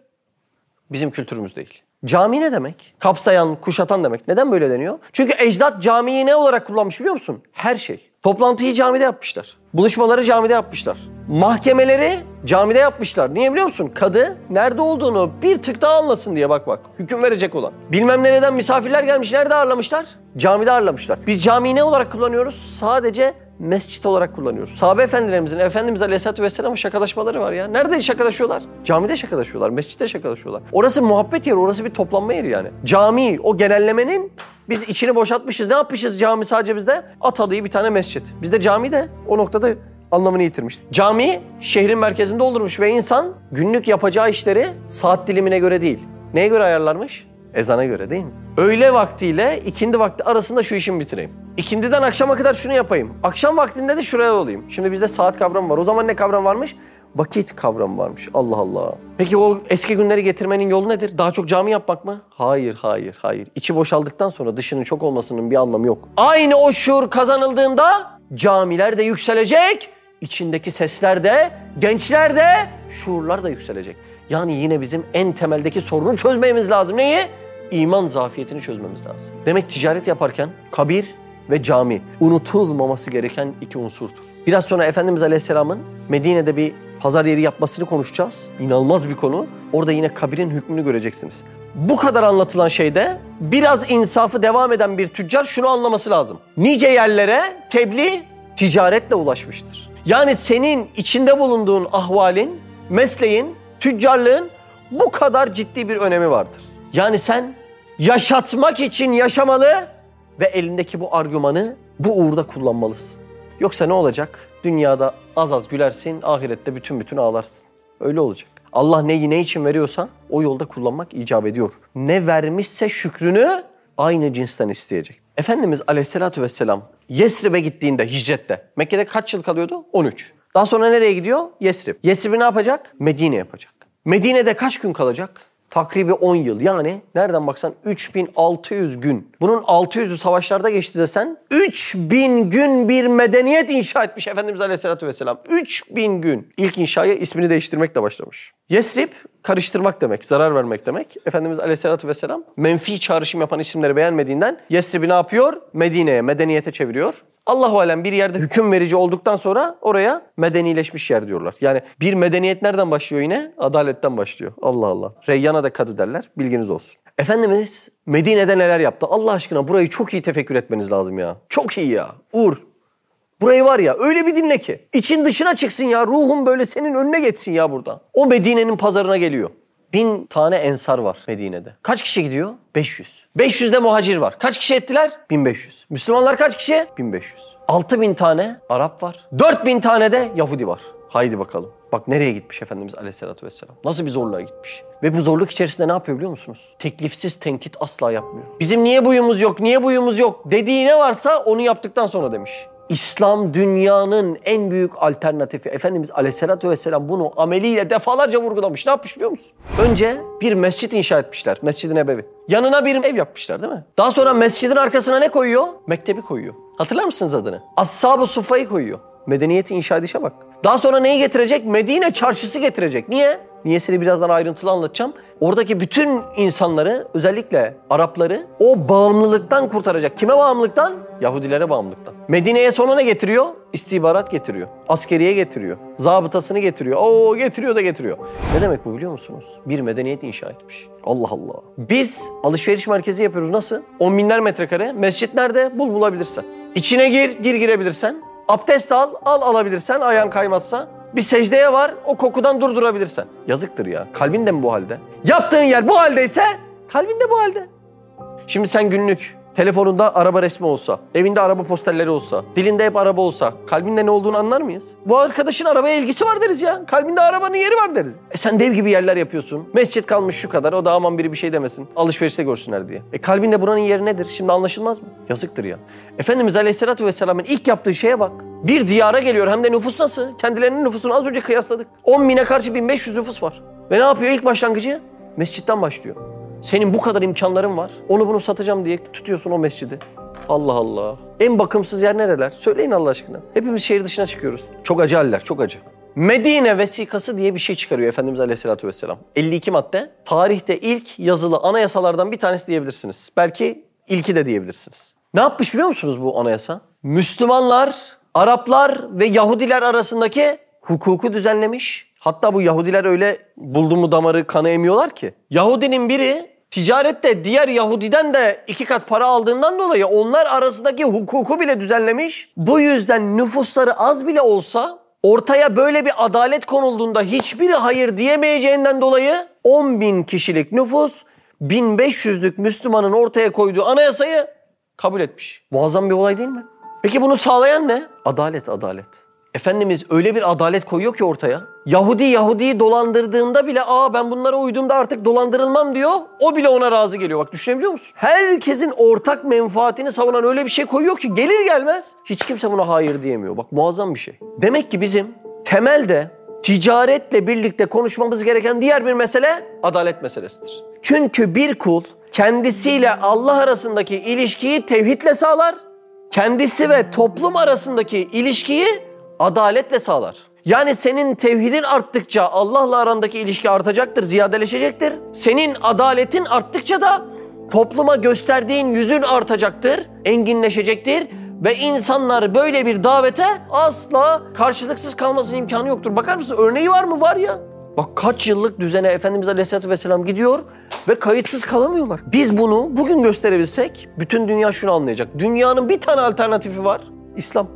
bizim kültürümüz değil. Cami ne demek? Kapsayan, kuşatan demek. Neden böyle deniyor? Çünkü ecdat camiyi ne olarak kullanmış biliyor musun? Her şey. Toplantıyı camide yapmışlar. Buluşmaları camide yapmışlar. Mahkemeleri camide yapmışlar. Niye biliyor musun? Kadı nerede olduğunu bir tık daha anlasın diye bak bak. Hüküm verecek olan. Bilmem nereden misafirler gelmiş. Nerede ağırlamışlar? Camide ağırlamışlar. Biz camiyi ne olarak kullanıyoruz? Sadece mescit olarak kullanıyoruz. Sahabe efendilerimizin Efendimiz Aleyhisselatü Vesselam'ın şakalaşmaları var ya. Nerede şakalaşıyorlar? Camide şakalaşıyorlar, mescitte şakalaşıyorlar. Orası muhabbet yeri, orası bir toplanma yeri yani. Cami, o genellemenin biz içini boşaltmışız. Ne yapmışız cami sadece bizde? At adıyı bir tane mescit. Bizde cami de o noktada anlamını yitirmiş. Cami şehrin merkezinde olurmuş ve insan günlük yapacağı işleri saat dilimine göre değil. Neye göre ayarlarmış? Ezana göre değil mi? Öğle vaktiyle ikindi vakti arasında şu işimi bitireyim. İkindiden akşama kadar şunu yapayım. Akşam vaktinde de şuraya olayım. Şimdi bizde saat kavramı var. O zaman ne kavram varmış? Vakit kavramı varmış. Allah Allah. Peki o eski günleri getirmenin yolu nedir? Daha çok cami yapmak mı? Hayır, hayır, hayır. İçi boşaldıktan sonra dışının çok olmasının bir anlamı yok. Aynı o şuur kazanıldığında camiler de yükselecek. içindeki sesler de, gençler de, şuurlar da yükselecek. Yani yine bizim en temeldeki sorunu çözmemiz lazım. Neyi? İman zafiyetini çözmemiz lazım. Demek ticaret yaparken kabir ve cami unutulmaması gereken iki unsurdur. Biraz sonra Efendimiz Aleyhisselam'ın Medine'de bir Pazar yeri yapmasını konuşacağız. İnanılmaz bir konu. Orada yine kabirin hükmünü göreceksiniz. Bu kadar anlatılan şeyde biraz insafı devam eden bir tüccar şunu anlaması lazım. Nice yerlere tebliğ ticaretle ulaşmıştır. Yani senin içinde bulunduğun ahvalin, mesleğin, tüccarlığın bu kadar ciddi bir önemi vardır. Yani sen yaşatmak için yaşamalı ve elindeki bu argümanı bu uğurda kullanmalısın. Yoksa ne olacak? Dünyada az az gülersin, ahirette bütün bütün ağlarsın. Öyle olacak. Allah neyi ne için veriyorsa o yolda kullanmak icap ediyor. Ne vermişse şükrünü aynı cinsten isteyecek. Efendimiz aleyhissalatü vesselam Yesrib'e gittiğinde hicrette Mekke'de kaç yıl kalıyordu? 13. Daha sonra nereye gidiyor? Yesrib. Yesrib'i ne yapacak? Medine yapacak. Medine'de kaç gün kalacak? Takribi 10 yıl yani nereden baksan 3600 gün. Bunun 600'ü savaşlarda geçti desen 3000 gün bir medeniyet inşa etmiş Efendimiz Aleyhisselatü Vesselam. 3000 gün. İlk inşaya ismini değiştirmekle başlamış. Yesrib karıştırmak demek, zarar vermek demek. Efendimiz Aleyhisselatü Vesselam menfi çağrışım yapan isimleri beğenmediğinden Yesrib'i ne yapıyor? Medine'ye, medeniyete çeviriyor. Allahu alem bir yerde hüküm verici olduktan sonra oraya medenileşmiş yer diyorlar. Yani bir medeniyet nereden başlıyor yine? Adaletten başlıyor. Allah Allah. Reyyana da kadı derler. Bilginiz olsun. Efendimiz Medine'de neler yaptı? Allah aşkına burayı çok iyi tefekkür etmeniz lazım ya. Çok iyi ya. Uğur. Burayı var ya öyle bir dinle ki. için dışına çıksın ya. Ruhun böyle senin önüne geçsin ya burada. O Medine'nin pazarına geliyor. Bin tane ensar var Medine'de. Kaç kişi gidiyor? 500. 500 de muhacir var. Kaç kişi ettiler? 1500. Müslümanlar kaç kişi? 1500. 6000 tane Arap var. 4000 tane de Yahudi var. Haydi bakalım. Bak nereye gitmiş Efendimiz Aleyhisselatü Vesselam. Nasıl bir zorluğa gitmiş. Ve bu zorluk içerisinde ne yapıyor biliyor musunuz? Teklifsiz tenkit asla yapmıyor. Bizim niye buyumuz yok, niye buyumuz yok dediği ne varsa onu yaptıktan sonra demiş. İslam dünyanın en büyük alternatifi. Efendimiz Aleyhisselatü Vesselam bunu ameliyle defalarca vurgulamış. Ne yapmış biliyor musun? Önce bir mescit inşa etmişler. Mescid-i Nebevi. Yanına bir ev yapmışlar değil mi? Daha sonra mescidin arkasına ne koyuyor? Mektebi koyuyor. Hatırlar mısınız adını? Ashab-ı Sufa'yı koyuyor. Medeniyeti inşa edişe bak. Daha sonra neyi getirecek? Medine çarşısı getirecek. Niye? Niyesini birazdan ayrıntılı anlatacağım. Oradaki bütün insanları özellikle Arapları o bağımlılıktan kurtaracak. Kime bağımlılıktan? Yahudilere bağımlılıktan. Medine'ye sonra ne getiriyor? İstihbarat getiriyor. Askeriye getiriyor. Zabıtasını getiriyor. Oo getiriyor da getiriyor. Ne demek bu biliyor musunuz? Bir medeniyet inşa etmiş. Allah Allah. Biz alışveriş merkezi yapıyoruz. Nasıl? On binler metrekare. Mescit nerede? Bul bulabilirsen. İçine gir, gir girebilirsen. Abdest al, al alabilirsen ayağın kaymazsa. Bir secdeye var, o kokudan durdurabilirsen. Yazıktır ya. Kalbin de mi bu halde? Yaptığın yer bu haldeyse kalbin de bu halde. Şimdi sen günlük telefonunda araba resmi olsa, evinde araba posterleri olsa, dilinde hep araba olsa, kalbinde ne olduğunu anlar mıyız? Bu arkadaşın arabaya ilgisi var deriz ya. Kalbinde arabanın yeri var deriz. E sen dev gibi yerler yapıyorsun. Mescit kalmış şu kadar. O da aman biri bir şey demesin. Alışverişte görsünler diye. E kalbinde buranın yeri nedir? Şimdi anlaşılmaz mı? Yazıktır ya. Efendimiz Aleyhisselatü Vesselam'ın ilk yaptığı şeye bak. Bir diyara geliyor hem de nüfus nasıl? Kendilerinin nüfusunu az önce kıyasladık. 10 bine karşı 1500 nüfus var. Ve ne yapıyor ilk başlangıcı? Mescitten başlıyor. Senin bu kadar imkanların var. Onu bunu satacağım diye tutuyorsun o mescidi. Allah Allah. En bakımsız yer nereler? Söyleyin Allah aşkına. Hepimiz şehir dışına çıkıyoruz. Çok acı haller, çok acı. Medine vesikası diye bir şey çıkarıyor Efendimiz Aleyhisselatü Vesselam. 52 madde. Tarihte ilk yazılı anayasalardan bir tanesi diyebilirsiniz. Belki ilki de diyebilirsiniz. Ne yapmış biliyor musunuz bu anayasa? Müslümanlar, Araplar ve Yahudiler arasındaki hukuku düzenlemiş. Hatta bu Yahudiler öyle buldu mu damarı kanı emiyorlar ki. Yahudinin biri ticarette diğer Yahudiden de iki kat para aldığından dolayı onlar arasındaki hukuku bile düzenlemiş. Bu yüzden nüfusları az bile olsa ortaya böyle bir adalet konulduğunda hiçbiri hayır diyemeyeceğinden dolayı 10 bin kişilik nüfus 1500'lük Müslümanın ortaya koyduğu anayasayı kabul etmiş. Muazzam bir olay değil mi? Peki bunu sağlayan ne? Adalet, adalet. Efendimiz öyle bir adalet koyuyor ki ortaya. Yahudi Yahudi'yi dolandırdığında bile aa ben bunlara uydum da artık dolandırılmam diyor. O bile ona razı geliyor. Bak düşünebiliyor musun? Herkesin ortak menfaatini savunan öyle bir şey koyuyor ki gelir gelmez hiç kimse buna hayır diyemiyor. Bak muazzam bir şey. Demek ki bizim temelde ticaretle birlikte konuşmamız gereken diğer bir mesele adalet meselesidir. Çünkü bir kul kendisiyle Allah arasındaki ilişkiyi tevhidle sağlar. Kendisi ve toplum arasındaki ilişkiyi adaletle sağlar. Yani senin tevhidin arttıkça Allah'la arandaki ilişki artacaktır, ziyadeleşecektir. Senin adaletin arttıkça da topluma gösterdiğin yüzün artacaktır, enginleşecektir Ve insanlar böyle bir davete asla karşılıksız kalmasının imkanı yoktur. Bakar mısın örneği var mı? Var ya. Bak kaç yıllık düzene Efendimiz Aleyhisselatü Vesselam gidiyor ve kayıtsız kalamıyorlar. Biz bunu bugün gösterebilsek bütün dünya şunu anlayacak. Dünyanın bir tane alternatifi var. İslam.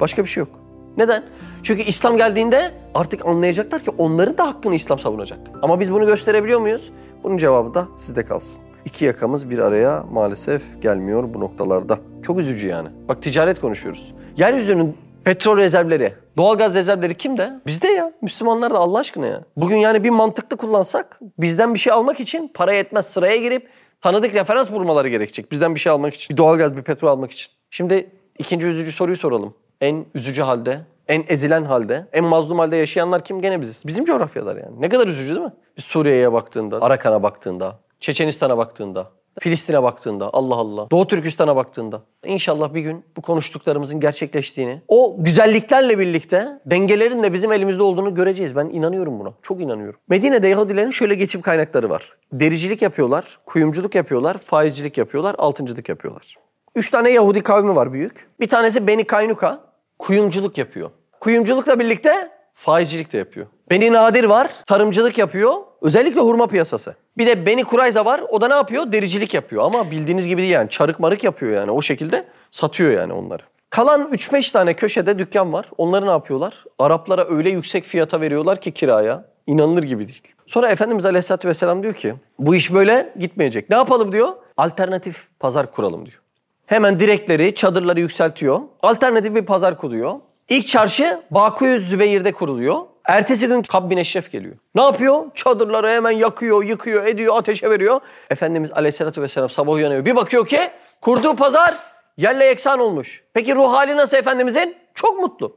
Başka bir şey yok. Neden? Çünkü İslam geldiğinde artık anlayacaklar ki onların da hakkını İslam savunacak. Ama biz bunu gösterebiliyor muyuz? Bunun cevabı da sizde kalsın. İki yakamız bir araya maalesef gelmiyor bu noktalarda. Çok üzücü yani. Bak ticaret konuşuyoruz. Yeryüzünün petrol rezervleri, doğalgaz rezervleri kimde? Bizde ya. Müslümanlar da Allah aşkına ya. Bugün yani bir mantıklı kullansak bizden bir şey almak için para yetmez sıraya girip tanıdık referans bulmaları gerekecek. Bizden bir şey almak için. Bir doğalgaz, bir petrol almak için. Şimdi ikinci üzücü soruyu soralım. En üzücü halde, en ezilen halde, en mazlum halde yaşayanlar kim? Gene biziz. Bizim coğrafyalar yani. Ne kadar üzücü değil mi? Suriye'ye baktığında, Arakan'a baktığında, Çeçenistan'a baktığında, Filistin'e baktığında, Allah Allah, Doğu Türkistan'a baktığında. İnşallah bir gün bu konuştuklarımızın gerçekleştiğini, o güzelliklerle birlikte dengelerin de bizim elimizde olduğunu göreceğiz. Ben inanıyorum buna. Çok inanıyorum. Medine'de Yahudilerin şöyle geçim kaynakları var. Dericilik yapıyorlar, kuyumculuk yapıyorlar, faizcilik yapıyorlar, altıncılık yapıyorlar. Üç tane Yahudi kavmi var büyük. Bir tanesi Beni Kaynuka, kuyumculuk yapıyor. Kuyumculukla birlikte faizcilik de yapıyor. Beni Nadir var, tarımcılık yapıyor. Özellikle hurma piyasası. Bir de Beni Kurayza var, o da ne yapıyor? Dericilik yapıyor. Ama bildiğiniz gibi değil yani. Çarık marık yapıyor yani. O şekilde satıyor yani onları. Kalan 3-5 tane köşede dükkan var. Onları ne yapıyorlar? Araplara öyle yüksek fiyata veriyorlar ki kiraya. İnanılır gibi değil. Sonra Efendimiz Aleyhisselatü Vesselam diyor ki bu iş böyle gitmeyecek. Ne yapalım diyor? Alternatif pazar kuralım diyor. Hemen direkleri, çadırları yükseltiyor. Alternatif bir pazar kuruyor. İlk çarşı Bakuyüz Zübeyir'de kuruluyor. Ertesi gün Kab bin Eşref geliyor. Ne yapıyor? Çadırları hemen yakıyor, yıkıyor, ediyor, ateşe veriyor. Efendimiz Aleyhisselatü Vesselam sabah uyanıyor. Bir bakıyor ki kurduğu pazar yerle yeksan olmuş. Peki ruh hali nasıl Efendimizin? Çok mutlu.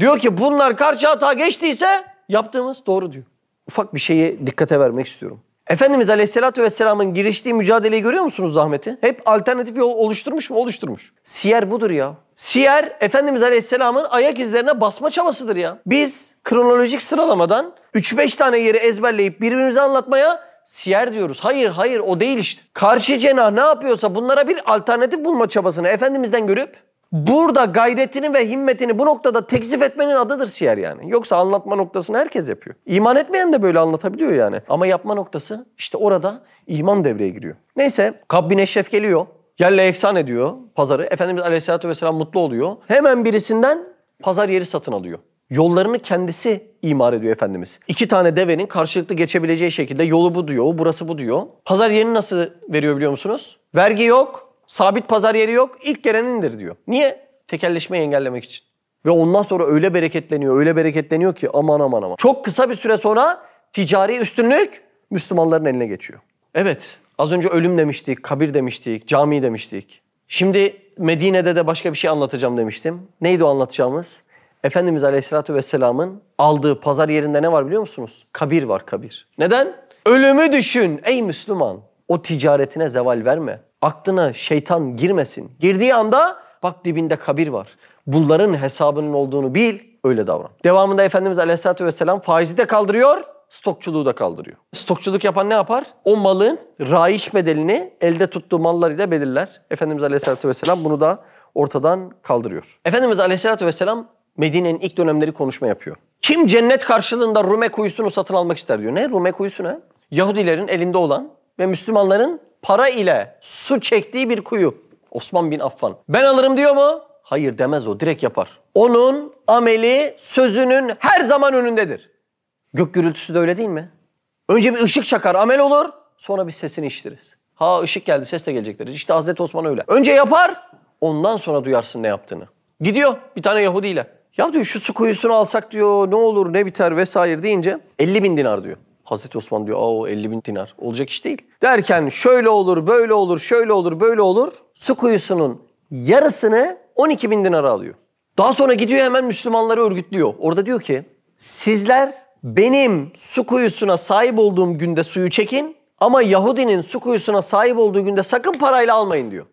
Diyor ki bunlar karşı hata geçtiyse yaptığımız doğru diyor. Ufak bir şeyi dikkate vermek istiyorum. Efendimiz Aleyhisselatü Vesselam'ın giriştiği mücadeleyi görüyor musunuz zahmeti? Hep alternatif yol oluşturmuş mu? Oluşturmuş. Siyer budur ya. Siyer Efendimiz Aleyhisselam'ın ayak izlerine basma çabasıdır ya. Biz kronolojik sıralamadan 3-5 tane yeri ezberleyip birbirimize anlatmaya siyer diyoruz. Hayır hayır o değil işte. Karşı cenah ne yapıyorsa bunlara bir alternatif bulma çabasını Efendimiz'den görüp burada gayretini ve himmetini bu noktada tekzif etmenin adıdır siyer yani. Yoksa anlatma noktasını herkes yapıyor. İman etmeyen de böyle anlatabiliyor yani. Ama yapma noktası işte orada iman devreye giriyor. Neyse Kab bin Eşref geliyor. Yerle eksan ediyor pazarı. Efendimiz Aleyhisselatü Vesselam mutlu oluyor. Hemen birisinden pazar yeri satın alıyor. Yollarını kendisi imar ediyor Efendimiz. İki tane devenin karşılıklı geçebileceği şekilde yolu bu diyor, burası bu diyor. Pazar yerini nasıl veriyor biliyor musunuz? Vergi yok, sabit pazar yeri yok, ilk gelenindir diyor. Niye? Tekelleşmeyi engellemek için. Ve ondan sonra öyle bereketleniyor, öyle bereketleniyor ki aman aman aman. Çok kısa bir süre sonra ticari üstünlük Müslümanların eline geçiyor. Evet, az önce ölüm demiştik, kabir demiştik, cami demiştik. Şimdi Medine'de de başka bir şey anlatacağım demiştim. Neydi o anlatacağımız? Efendimiz Aleyhisselatü Vesselam'ın aldığı pazar yerinde ne var biliyor musunuz? Kabir var kabir. Neden? Ölümü düşün ey Müslüman. O ticaretine zeval verme. Aklına şeytan girmesin. Girdiği anda bak dibinde kabir var. Bunların hesabının olduğunu bil, öyle davran. Devamında Efendimiz Aleyhisselatü Vesselam faizi de kaldırıyor, stokçuluğu da kaldırıyor. Stokçuluk yapan ne yapar? O malın raiş bedelini elde tuttuğu mallarıyla belirler. Efendimiz Aleyhisselatü Vesselam bunu da ortadan kaldırıyor. Efendimiz Aleyhisselatü Vesselam Medine'nin ilk dönemleri konuşma yapıyor. Kim cennet karşılığında Rume kuyusunu satın almak ister diyor. Ne? Rume kuyusu ne? Yahudilerin elinde olan ve Müslümanların para ile su çektiği bir kuyu. Osman bin Affan. Ben alırım diyor mu? Hayır demez o. Direkt yapar. Onun ameli sözünün her zaman önündedir. Gök gürültüsü de öyle değil mi? Önce bir ışık çakar, amel olur. Sonra bir sesini işitiriz. Ha ışık geldi, ses de gelecek deriz. İşte Hazreti Osman öyle. Önce yapar, ondan sonra duyarsın ne yaptığını. Gidiyor bir tane Yahudiyle. Ya diyor şu su kuyusunu alsak diyor ne olur ne biter vesaire deyince 50 bin dinar diyor. Hazreti Osman diyor aa 50 bin dinar olacak iş değil. Derken şöyle olur böyle olur şöyle olur böyle olur. Su kuyusunun yarısını 12 bin dinara alıyor. Daha sonra gidiyor hemen Müslümanları örgütlüyor. Orada diyor ki sizler benim su kuyusuna sahip olduğum günde suyu çekin ama Yahudinin su kuyusuna sahip olduğu günde sakın parayla almayın diyor.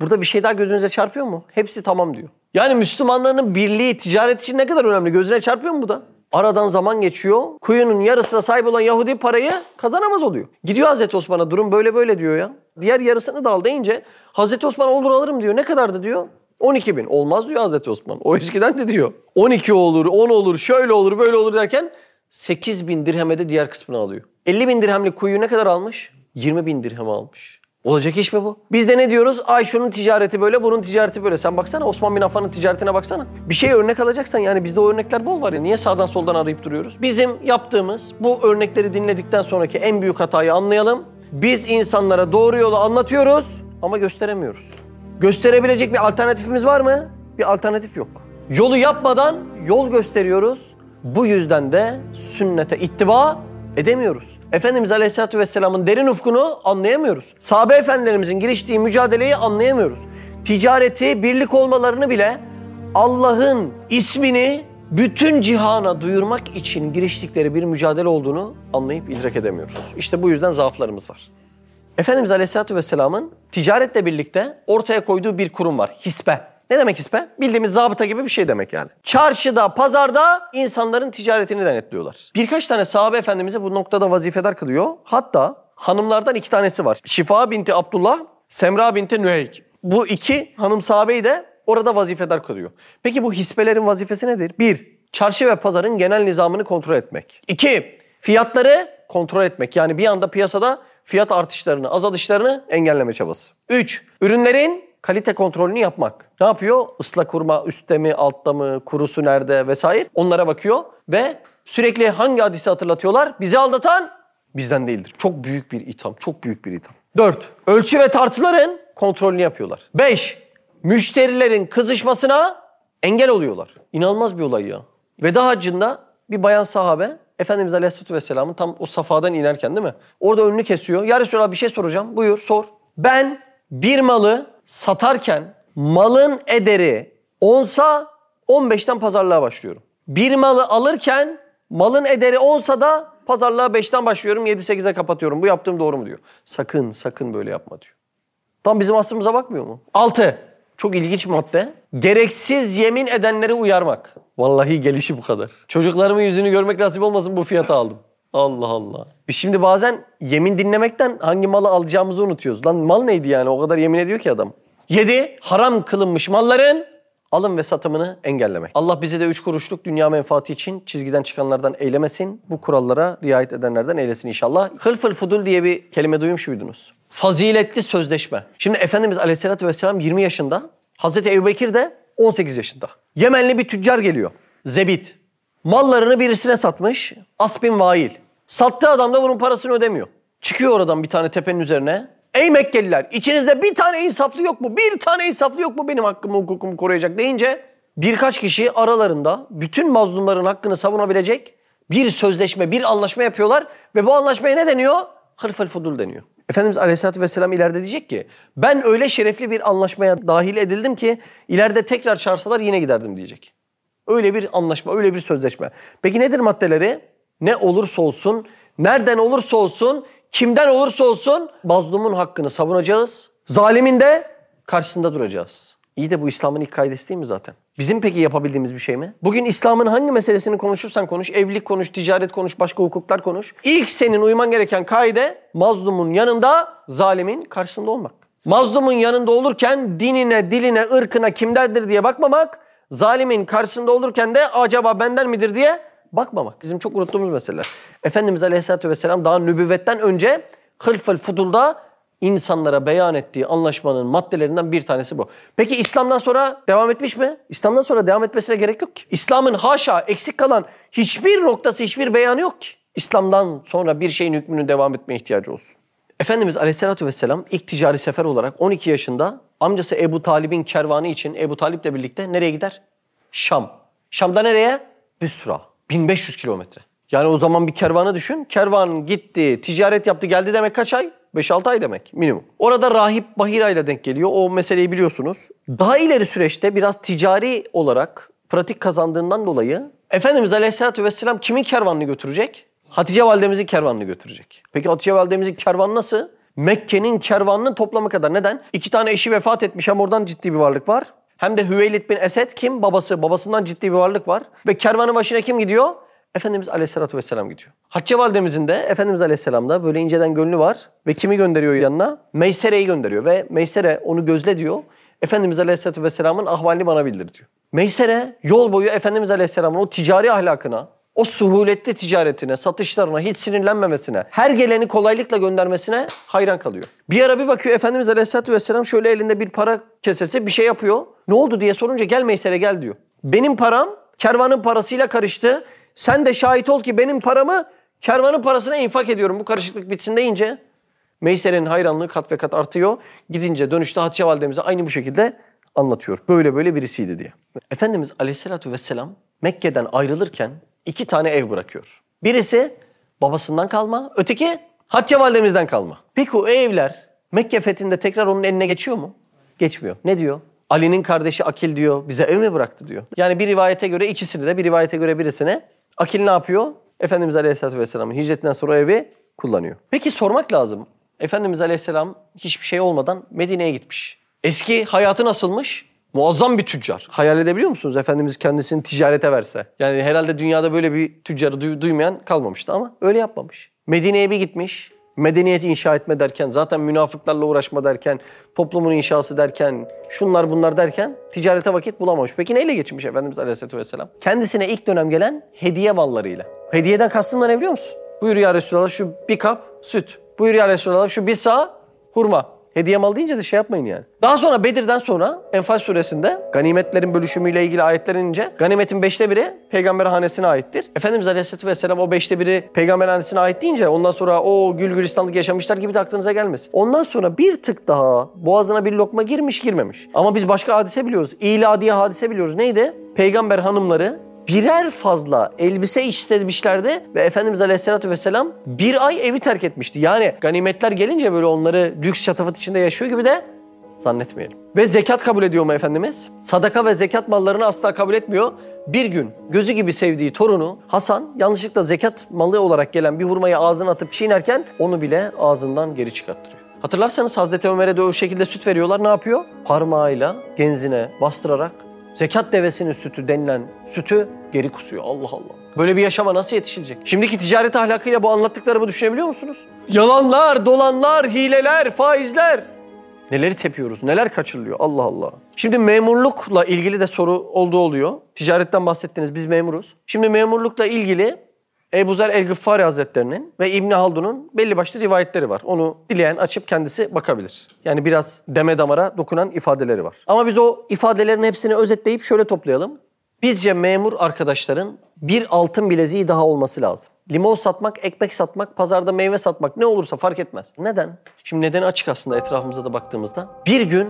Burada bir şey daha gözünüze çarpıyor mu? Hepsi tamam diyor. Yani Müslümanların birliği ticaret için ne kadar önemli gözüne çarpıyor mu bu da? Aradan zaman geçiyor. Kuyunun yarısına sahip olan Yahudi parayı kazanamaz oluyor. Gidiyor Hazreti Osman'a durum böyle böyle diyor ya. Diğer yarısını da al deyince Hazreti Osman olur alırım diyor. Ne kadardı diyor? 12 bin. Olmaz diyor Hazreti Osman. O eskiden de diyor. 12 olur, 10 olur, şöyle olur, böyle olur derken 8 bin dirheme de diğer kısmını alıyor. 50 bin dirhemlik kuyuyu ne kadar almış? 20 bin dirhem almış. Olacak iş mi bu? Biz de ne diyoruz? Ay şunun ticareti böyle, bunun ticareti böyle. Sen baksana Osman bin Affan'ın ticaretine baksana. Bir şey örnek alacaksan yani bizde o örnekler bol var ya. Niye sağdan soldan arayıp duruyoruz? Bizim yaptığımız bu örnekleri dinledikten sonraki en büyük hatayı anlayalım. Biz insanlara doğru yolu anlatıyoruz ama gösteremiyoruz. Gösterebilecek bir alternatifimiz var mı? Bir alternatif yok. Yolu yapmadan yol gösteriyoruz. Bu yüzden de sünnete ittiba edemiyoruz. Efendimiz Aleyhisselatü Vesselam'ın derin ufkunu anlayamıyoruz. Sahabe efendilerimizin giriştiği mücadeleyi anlayamıyoruz. Ticareti, birlik olmalarını bile Allah'ın ismini bütün cihana duyurmak için giriştikleri bir mücadele olduğunu anlayıp idrak edemiyoruz. İşte bu yüzden zaaflarımız var. Efendimiz Aleyhisselatü Vesselam'ın ticaretle birlikte ortaya koyduğu bir kurum var. Hisbe. Ne demek hisbe? Bildiğimiz zabıta gibi bir şey demek yani. Çarşıda, pazarda insanların ticaretini denetliyorlar. Birkaç tane sahabe efendimize bu noktada vazifedar kılıyor. Hatta hanımlardan iki tanesi var. Şifa binti Abdullah, Semra binti Nüheyk. Bu iki hanım sahabeyi de orada vazifedar kılıyor. Peki bu hisbelerin vazifesi nedir? Bir, çarşı ve pazarın genel nizamını kontrol etmek. İki, fiyatları kontrol etmek. Yani bir anda piyasada fiyat artışlarını, azalışlarını engelleme çabası. Üç, ürünlerin kalite kontrolünü yapmak. Ne yapıyor? Islak kurma üstte mi, altta mı, kurusu nerede vesaire onlara bakıyor ve sürekli hangi hadisi hatırlatıyorlar? Bizi aldatan bizden değildir. Çok büyük bir itham, çok büyük bir itham. Dört, ölçü ve tartıların kontrolünü yapıyorlar. Beş, müşterilerin kızışmasına engel oluyorlar. İnanılmaz bir olay ya. Veda haccında bir bayan sahabe Efendimiz Aleyhisselatü Vesselam'ın tam o safadan inerken değil mi? Orada önünü kesiyor. Ya Resulallah bir şey soracağım. Buyur sor. Ben bir malı satarken malın ederi 10'sa 15'ten pazarlığa başlıyorum. Bir malı alırken malın ederi 10'sa da pazarlığa 5'ten başlıyorum 7-8'e kapatıyorum. Bu yaptığım doğru mu diyor. Sakın sakın böyle yapma diyor. Tam bizim aslımıza bakmıyor mu? 6. Çok ilginç madde. Gereksiz yemin edenleri uyarmak. Vallahi gelişi bu kadar. Çocuklarımın yüzünü görmek nasip olmasın bu fiyata aldım. Allah Allah. Biz şimdi bazen yemin dinlemekten hangi malı alacağımızı unutuyoruz. Lan mal neydi yani o kadar yemin ediyor ki adam. 7. Haram kılınmış malların alım ve satımını engellemek. Allah bize de üç kuruşluk dünya menfaati için çizgiden çıkanlardan eylemesin. Bu kurallara riayet edenlerden eylesin inşallah. Hılfıl fudul diye bir kelime duymuş muydunuz? Faziletli sözleşme. Şimdi Efendimiz Aleyhisselatü Vesselam 20 yaşında. Hazreti Ebubekir de 18 yaşında. Yemenli bir tüccar geliyor. Zebit. Mallarını birisine satmış. Asbin Vail. Sattığı adam da bunun parasını ödemiyor. Çıkıyor oradan bir tane tepenin üzerine. Ey Mekkeliler içinizde bir tane insaflı yok mu? Bir tane insaflı yok mu benim hakkımı hukukumu koruyacak deyince birkaç kişi aralarında bütün mazlumların hakkını savunabilecek bir sözleşme, bir anlaşma yapıyorlar ve bu anlaşmaya ne deniyor? Hırfel fudul deniyor. Efendimiz Aleyhisselatü Vesselam ileride diyecek ki ben öyle şerefli bir anlaşmaya dahil edildim ki ileride tekrar çağırsalar yine giderdim diyecek. Öyle bir anlaşma, öyle bir sözleşme. Peki nedir maddeleri? Ne olursa olsun, nereden olursa olsun, kimden olursa olsun mazlumun hakkını savunacağız. Zalimin de karşısında duracağız. İyi de bu İslam'ın ilk kaidesi değil mi zaten? Bizim peki yapabildiğimiz bir şey mi? Bugün İslam'ın hangi meselesini konuşursan konuş, evlilik konuş, ticaret konuş, başka hukuklar konuş. İlk senin uyman gereken kaide mazlumun yanında, zalimin karşısında olmak. Mazlumun yanında olurken dinine, diline, ırkına kimdendir diye bakmamak, zalimin karşısında olurken de acaba benden midir diye bakmamak. Bizim çok unuttuğumuz meseleler. Efendimiz Aleyhisselatü Vesselam daha nübüvvetten önce hılfel fudulda insanlara beyan ettiği anlaşmanın maddelerinden bir tanesi bu. Peki İslam'dan sonra devam etmiş mi? İslam'dan sonra devam etmesine gerek yok ki. İslam'ın haşa eksik kalan hiçbir noktası, hiçbir beyanı yok ki. İslam'dan sonra bir şeyin hükmünün devam etmeye ihtiyacı olsun. Efendimiz Aleyhisselatü Vesselam ilk ticari sefer olarak 12 yaşında amcası Ebu Talib'in kervanı için Ebu Talip'le birlikte nereye gider? Şam. Şam'da nereye? Büsra. 1500 kilometre. Yani o zaman bir kervanı düşün. Kervan gitti, ticaret yaptı, geldi demek kaç ay? 5-6 ay demek minimum. Orada rahip Bahira ile denk geliyor. O meseleyi biliyorsunuz. Daha ileri süreçte biraz ticari olarak pratik kazandığından dolayı Efendimiz Aleyhisselatü Vesselam kimin kervanını götürecek? Hatice validemizin kervanını götürecek. Peki Hatice validemizin kervanı nasıl? Mekke'nin kervanının toplamı kadar. Neden? İki tane eşi vefat etmiş hem oradan ciddi bir varlık var. Hem de Hüveylid bin Esed kim? Babası. Babasından ciddi bir varlık var. Ve kervanın başına kim gidiyor? Efendimiz Aleyhisselatü Vesselam gidiyor. Hatice validemizin de Efendimiz Aleyhisselam'da böyle inceden gönlü var. Ve kimi gönderiyor yanına? Meysere'yi gönderiyor ve Meysere onu gözle diyor. Efendimiz Aleyhisselatü Vesselam'ın ahvalini bana bildir diyor. Meysere yol boyu Efendimiz Aleyhisselam'ın o ticari ahlakına, o suhuletli ticaretine, satışlarına, hiç sinirlenmemesine, her geleni kolaylıkla göndermesine hayran kalıyor. Bir ara bir bakıyor Efendimiz Aleyhisselatü Vesselam şöyle elinde bir para kesesi bir şey yapıyor. Ne oldu diye sorunca gel Meysere gel diyor. Benim param kervanın parasıyla karıştı. Sen de şahit ol ki benim paramı kervanın parasına infak ediyorum. Bu karışıklık bitsin deyince Meysere'nin hayranlığı kat ve kat artıyor. Gidince dönüşte Hatice validemize aynı bu şekilde anlatıyor. Böyle böyle birisiydi diye. Efendimiz Aleyhisselatü Vesselam Mekke'den ayrılırken iki tane ev bırakıyor. Birisi babasından kalma, öteki Hatice validemizden kalma. Peki o evler Mekke fethinde tekrar onun eline geçiyor mu? Geçmiyor. Ne diyor? Ali'nin kardeşi Akil diyor bize ev mi bıraktı diyor. Yani bir rivayete göre ikisini de bir rivayete göre birisine Akil ne yapıyor? Efendimiz Aleyhisselatü Vesselam'ın hicretinden sonra evi kullanıyor. Peki sormak lazım. Efendimiz Aleyhisselam hiçbir şey olmadan Medine'ye gitmiş. Eski hayatı nasılmış? Muazzam bir tüccar. Hayal edebiliyor musunuz Efendimiz kendisini ticarete verse? Yani herhalde dünyada böyle bir tüccarı duy- duymayan kalmamıştı ama öyle yapmamış. Medine'ye bir gitmiş. Medeniyeti inşa etme derken, zaten münafıklarla uğraşma derken, toplumun inşası derken, şunlar bunlar derken ticarete vakit bulamamış. Peki neyle geçmiş Efendimiz Aleyhisselatü Vesselam? Kendisine ilk dönem gelen hediye mallarıyla. Hediyeden kastım da ne biliyor musun? Buyur ya Resulallah şu bir kap süt. Buyur ya Resulallah şu bir sağ hurma. Hediye mal deyince de şey yapmayın yani. Daha sonra Bedir'den sonra Enfal suresinde ganimetlerin bölüşümüyle ilgili ayetler inince ganimetin beşte biri peygamber hanesine aittir. Efendimiz Aleyhisselatü Vesselam o beşte biri peygamber hanesine ait deyince ondan sonra o gül gülistanlık yaşamışlar gibi de aklınıza gelmesin. Ondan sonra bir tık daha boğazına bir lokma girmiş girmemiş. Ama biz başka hadise biliyoruz. İla hadise biliyoruz. Neydi? Peygamber hanımları birer fazla elbise istemişlerdi ve Efendimiz Aleyhisselatü Vesselam bir ay evi terk etmişti. Yani ganimetler gelince böyle onları lüks şatafat içinde yaşıyor gibi de zannetmeyelim. Ve zekat kabul ediyor mu Efendimiz? Sadaka ve zekat mallarını asla kabul etmiyor. Bir gün gözü gibi sevdiği torunu Hasan yanlışlıkla zekat malı olarak gelen bir hurmayı ağzına atıp çiğnerken onu bile ağzından geri çıkarttırıyor. Hatırlarsanız Hazreti Ömer'e de o şekilde süt veriyorlar. Ne yapıyor? Parmağıyla genzine bastırarak zekat devesinin sütü denilen sütü geri kusuyor. Allah Allah. Böyle bir yaşama nasıl yetişilecek? Şimdiki ticaret ahlakıyla bu anlattıklarımı düşünebiliyor musunuz? Yalanlar, dolanlar, hileler, faizler. Neleri tepiyoruz, neler kaçırılıyor Allah Allah. Şimdi memurlukla ilgili de soru olduğu oluyor. Ticaretten bahsettiniz, biz memuruz. Şimdi memurlukla ilgili Ebu Zer el-Gıffari Hazretlerinin ve İbni Haldun'un belli başlı rivayetleri var. Onu dileyen açıp kendisi bakabilir. Yani biraz deme damara dokunan ifadeleri var. Ama biz o ifadelerin hepsini özetleyip şöyle toplayalım. Bizce memur arkadaşların bir altın bileziği daha olması lazım. Limon satmak, ekmek satmak, pazarda meyve satmak ne olursa fark etmez. Neden? Şimdi nedeni açık aslında etrafımıza da baktığımızda. Bir gün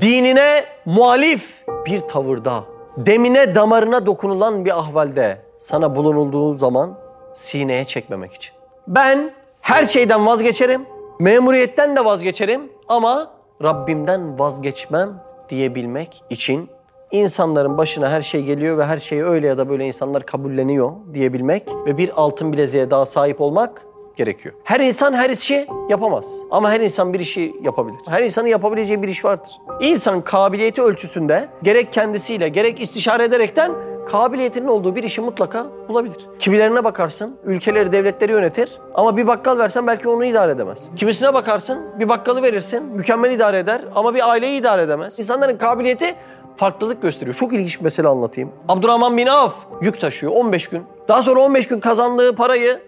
dinine muhalif bir tavırda, demine damarına dokunulan bir ahvalde sana bulunulduğu zaman sineye çekmemek için. Ben her şeyden vazgeçerim, memuriyetten de vazgeçerim ama Rabbimden vazgeçmem diyebilmek için insanların başına her şey geliyor ve her şeyi öyle ya da böyle insanlar kabulleniyor diyebilmek ve bir altın bileziğe daha sahip olmak gerekiyor. Her insan her işi yapamaz ama her insan bir işi yapabilir. Her insanın yapabileceği bir iş vardır. İnsan kabiliyeti ölçüsünde gerek kendisiyle gerek istişare ederekten kabiliyetinin olduğu bir işi mutlaka bulabilir. Kimilerine bakarsın, ülkeleri, devletleri yönetir ama bir bakkal versen belki onu idare edemez. Kimisine bakarsın, bir bakkalı verirsin, mükemmel idare eder ama bir aileyi idare edemez. İnsanların kabiliyeti farklılık gösteriyor. Çok ilginç bir mesele anlatayım. Abdurrahman bin Avf yük taşıyor 15 gün. Daha sonra 15 gün kazandığı parayı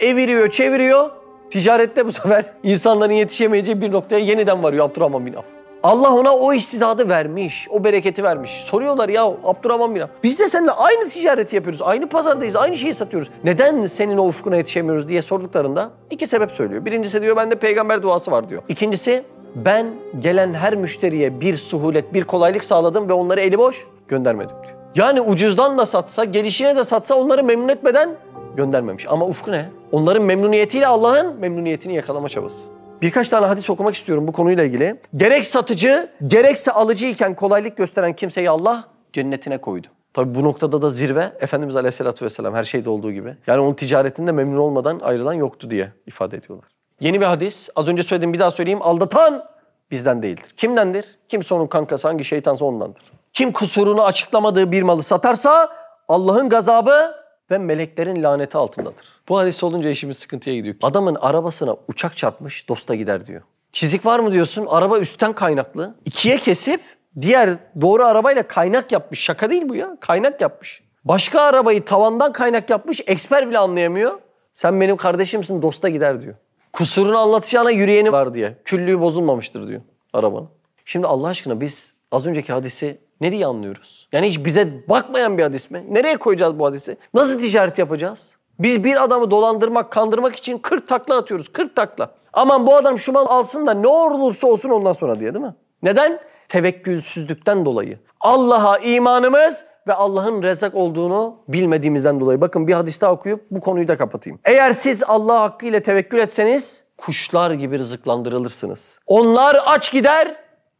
eviriyor, çeviriyor. Ticarette bu sefer insanların yetişemeyeceği bir noktaya yeniden varıyor Abdurrahman bin Avf. Allah ona o istidadı vermiş, o bereketi vermiş. Soruyorlar ya Abdurrahman bin Avf. Biz de seninle aynı ticareti yapıyoruz, aynı pazardayız, aynı şeyi satıyoruz. Neden senin o ufkuna yetişemiyoruz diye sorduklarında iki sebep söylüyor. Birincisi diyor bende peygamber duası var diyor. İkincisi ben gelen her müşteriye bir suhulet, bir kolaylık sağladım ve onları eli boş göndermedim diyor. Yani ucuzdan da satsa, gelişine de satsa onları memnun etmeden göndermemiş. Ama ufku ne? Onların memnuniyetiyle Allah'ın memnuniyetini yakalama çabası. Birkaç tane hadis okumak istiyorum bu konuyla ilgili. Gerek satıcı, gerekse alıcı iken kolaylık gösteren kimseyi Allah cennetine koydu. Tabi bu noktada da zirve Efendimiz Aleyhisselatü Vesselam her şeyde olduğu gibi. Yani onun ticaretinde memnun olmadan ayrılan yoktu diye ifade ediyorlar. Yeni bir hadis. Az önce söyledim bir daha söyleyeyim. Aldatan bizden değildir. Kimdendir? Kimse onun kankası hangi şeytansa ondandır. Kim kusurunu açıklamadığı bir malı satarsa Allah'ın gazabı ve meleklerin laneti altındadır. Bu hadis olunca işimiz sıkıntıya gidiyor. Adamın arabasına uçak çarpmış dosta gider diyor. Çizik var mı diyorsun? Araba üstten kaynaklı. İkiye kesip diğer doğru arabayla kaynak yapmış. Şaka değil bu ya. Kaynak yapmış. Başka arabayı tavandan kaynak yapmış. Eksper bile anlayamıyor. Sen benim kardeşimsin dosta gider diyor. Kusurunu anlatacağına yürüyeni var diye. Küllüğü bozulmamıştır diyor arabanın. Şimdi Allah aşkına biz az önceki hadisi ne diye anlıyoruz? Yani hiç bize bakmayan bir hadis mi? Nereye koyacağız bu hadisi? Nasıl ticaret yapacağız? Biz bir adamı dolandırmak, kandırmak için 40 takla atıyoruz. 40 takla. Aman bu adam şu mal alsın da ne olursa olsun ondan sonra diye değil mi? Neden? Tevekkülsüzlükten dolayı. Allah'a imanımız ve Allah'ın rezak olduğunu bilmediğimizden dolayı. Bakın bir hadis daha okuyup bu konuyu da kapatayım. Eğer siz Allah hakkıyla tevekkül etseniz kuşlar gibi rızıklandırılırsınız. Onlar aç gider,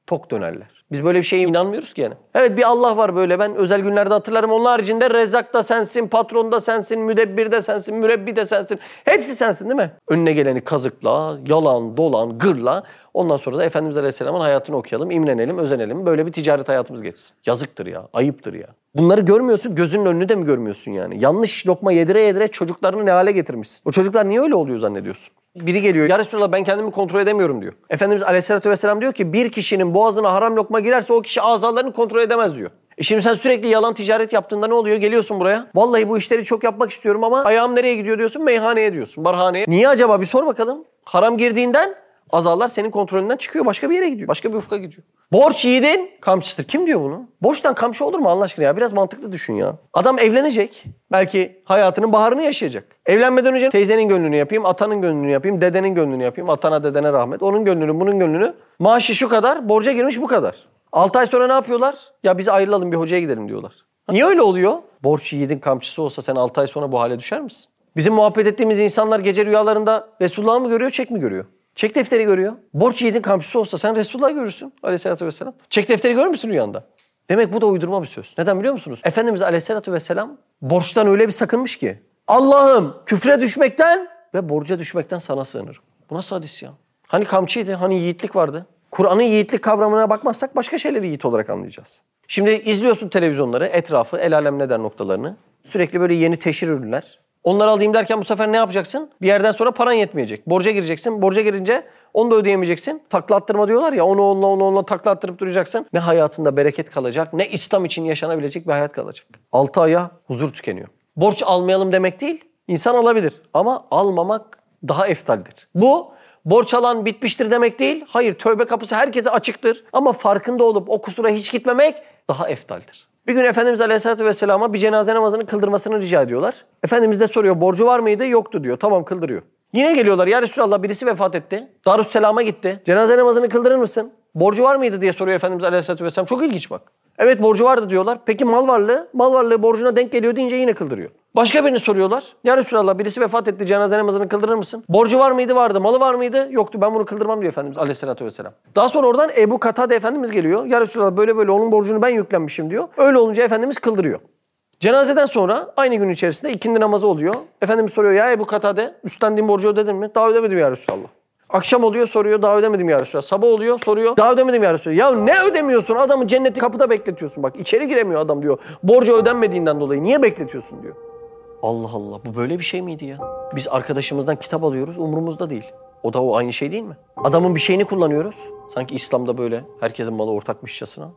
tok dönerler. Biz böyle bir şeye inanmıyoruz ki yani. Evet bir Allah var böyle ben özel günlerde hatırlarım. Onun haricinde Rezzak da sensin, patron da sensin, müdebbir de sensin, mürebbi de sensin. Hepsi sensin değil mi? Önüne geleni kazıkla, yalan, dolan, gırla. Ondan sonra da Efendimiz Aleyhisselam'ın hayatını okuyalım, imrenelim, özenelim. Böyle bir ticaret hayatımız geçsin. Yazıktır ya, ayıptır ya. Bunları görmüyorsun, gözünün önünü de mi görmüyorsun yani? Yanlış lokma yedire yedire çocuklarını ne hale getirmişsin? O çocuklar niye öyle oluyor zannediyorsun? Biri geliyor. Ya Resulallah ben kendimi kontrol edemiyorum diyor. Efendimiz Aleyhisselatü Vesselam diyor ki bir kişinin boğazına haram lokma girerse o kişi azalarını kontrol edemez diyor. E şimdi sen sürekli yalan ticaret yaptığında ne oluyor? Geliyorsun buraya. Vallahi bu işleri çok yapmak istiyorum ama ayağım nereye gidiyor diyorsun? Meyhaneye diyorsun, barhaneye. Niye acaba? Bir sor bakalım. Haram girdiğinden azalar senin kontrolünden çıkıyor. Başka bir yere gidiyor. Başka bir ufka gidiyor. Borç yiğidin kamçısıdır. Kim diyor bunu? Borçtan kamçı olur mu Allah aşkına ya? Biraz mantıklı düşün ya. Adam evlenecek. Belki hayatının baharını yaşayacak. Evlenmeden önce teyzenin gönlünü yapayım, atanın gönlünü yapayım, dedenin gönlünü yapayım. Atana dedene rahmet. Onun gönlünü, bunun gönlünü. Maaşı şu kadar, borca girmiş bu kadar. 6 ay sonra ne yapıyorlar? Ya biz ayrılalım bir hocaya gidelim diyorlar. Niye öyle oluyor? Borç yiğidin kamçısı olsa sen 6 ay sonra bu hale düşer misin? Bizim muhabbet ettiğimiz insanlar gece rüyalarında Resulullah'ı mı görüyor, çek mi görüyor? Çek defteri görüyor. Borç yiğidin kamçısı olsa sen Resulullah'ı görürsün aleyhissalatü vesselam. Çek defteri görür müsün rüyanda? Demek bu da uydurma bir söz. Neden biliyor musunuz? Efendimiz aleyhissalatü vesselam borçtan öyle bir sakınmış ki. Allah'ım küfre düşmekten ve borca düşmekten sana sığınırım. Bu nasıl hadis ya? Hani kamçıydı, hani yiğitlik vardı. Kur'an'ın yiğitlik kavramına bakmazsak başka şeyleri yiğit olarak anlayacağız. Şimdi izliyorsun televizyonları, etrafı, el alem ne noktalarını. Sürekli böyle yeni teşhir ürünler. Onları alayım derken bu sefer ne yapacaksın? Bir yerden sonra paran yetmeyecek. Borca gireceksin. Borca girince onu da ödeyemeyeceksin. Takla attırma diyorlar ya onu onunla onu onunla takla attırıp duracaksın. Ne hayatında bereket kalacak ne İslam için yaşanabilecek bir hayat kalacak. 6 aya huzur tükeniyor. Borç almayalım demek değil. İnsan alabilir ama almamak daha eftaldir. Bu borç alan bitmiştir demek değil. Hayır tövbe kapısı herkese açıktır. Ama farkında olup o kusura hiç gitmemek daha eftaldir. Bir gün Efendimiz Aleyhisselatü Vesselam'a bir cenaze namazını kıldırmasını rica ediyorlar. Efendimiz de soruyor borcu var mıydı? Yoktu diyor. Tamam kıldırıyor. Yine geliyorlar. Ya Resulallah birisi vefat etti. Darüsselam'a gitti. Cenaze namazını kıldırır mısın? Borcu var mıydı diye soruyor Efendimiz Aleyhisselatü Vesselam. Çok ilginç bak. Evet borcu vardı diyorlar. Peki mal varlığı? Mal varlığı borcuna denk geliyor deyince yine kıldırıyor. Başka birini soruyorlar. Ya Resulallah birisi vefat etti cenaze namazını kıldırır mısın? Borcu var mıydı? Vardı. Malı var mıydı? Yoktu. Ben bunu kıldırmam diyor Efendimiz Aleyhisselatü Vesselam. Daha sonra oradan Ebu Katade Efendimiz geliyor. Ya Resulallah böyle böyle onun borcunu ben yüklenmişim diyor. Öyle olunca Efendimiz kıldırıyor. Cenazeden sonra aynı gün içerisinde ikindi namazı oluyor. Efendimiz soruyor ya Ebu Katade üstlendiğin borcu ödedin mi? Daha ödemedim ya Resulallah. Akşam oluyor soruyor daha ödemedim ya Resulallah. Sabah oluyor soruyor daha ödemedim ya Resulallah. Ya ne ödemiyorsun adamı cenneti kapıda bekletiyorsun bak içeri giremiyor adam diyor. Borcu ödenmediğinden dolayı niye bekletiyorsun diyor. Allah Allah bu böyle bir şey miydi ya? Biz arkadaşımızdan kitap alıyoruz umurumuzda değil. O da o aynı şey değil mi? Adamın bir şeyini kullanıyoruz. Sanki İslam'da böyle herkesin malı ortakmışçasına.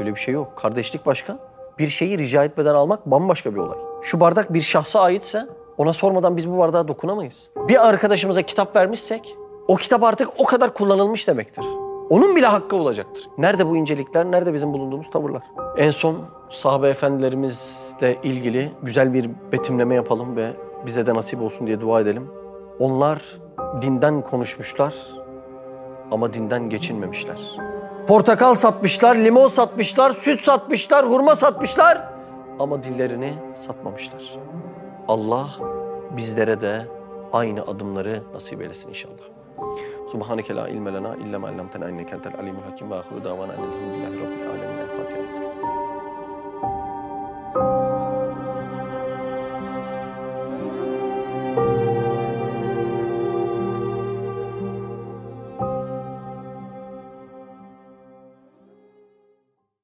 Öyle bir şey yok. Kardeşlik başka. Bir şeyi rica etmeden almak bambaşka bir olay. Şu bardak bir şahsa aitse ona sormadan biz bu bardağa dokunamayız. Bir arkadaşımıza kitap vermişsek o kitap artık o kadar kullanılmış demektir. Onun bile hakkı olacaktır. Nerede bu incelikler, nerede bizim bulunduğumuz tavırlar? En son sahabe efendilerimizle ilgili güzel bir betimleme yapalım ve bize de nasip olsun diye dua edelim. Onlar dinden konuşmuşlar ama dinden geçinmemişler. Portakal satmışlar, limon satmışlar, süt satmışlar, hurma satmışlar ama dillerini satmamışlar. Allah bizlere de aynı adımları nasip eylesin inşallah. سبحانك لا علم لنا إلا ما علمتنا إنك أنت العليم الحكيم. وآخر دعوانا أن الحمد لله رب العالمين.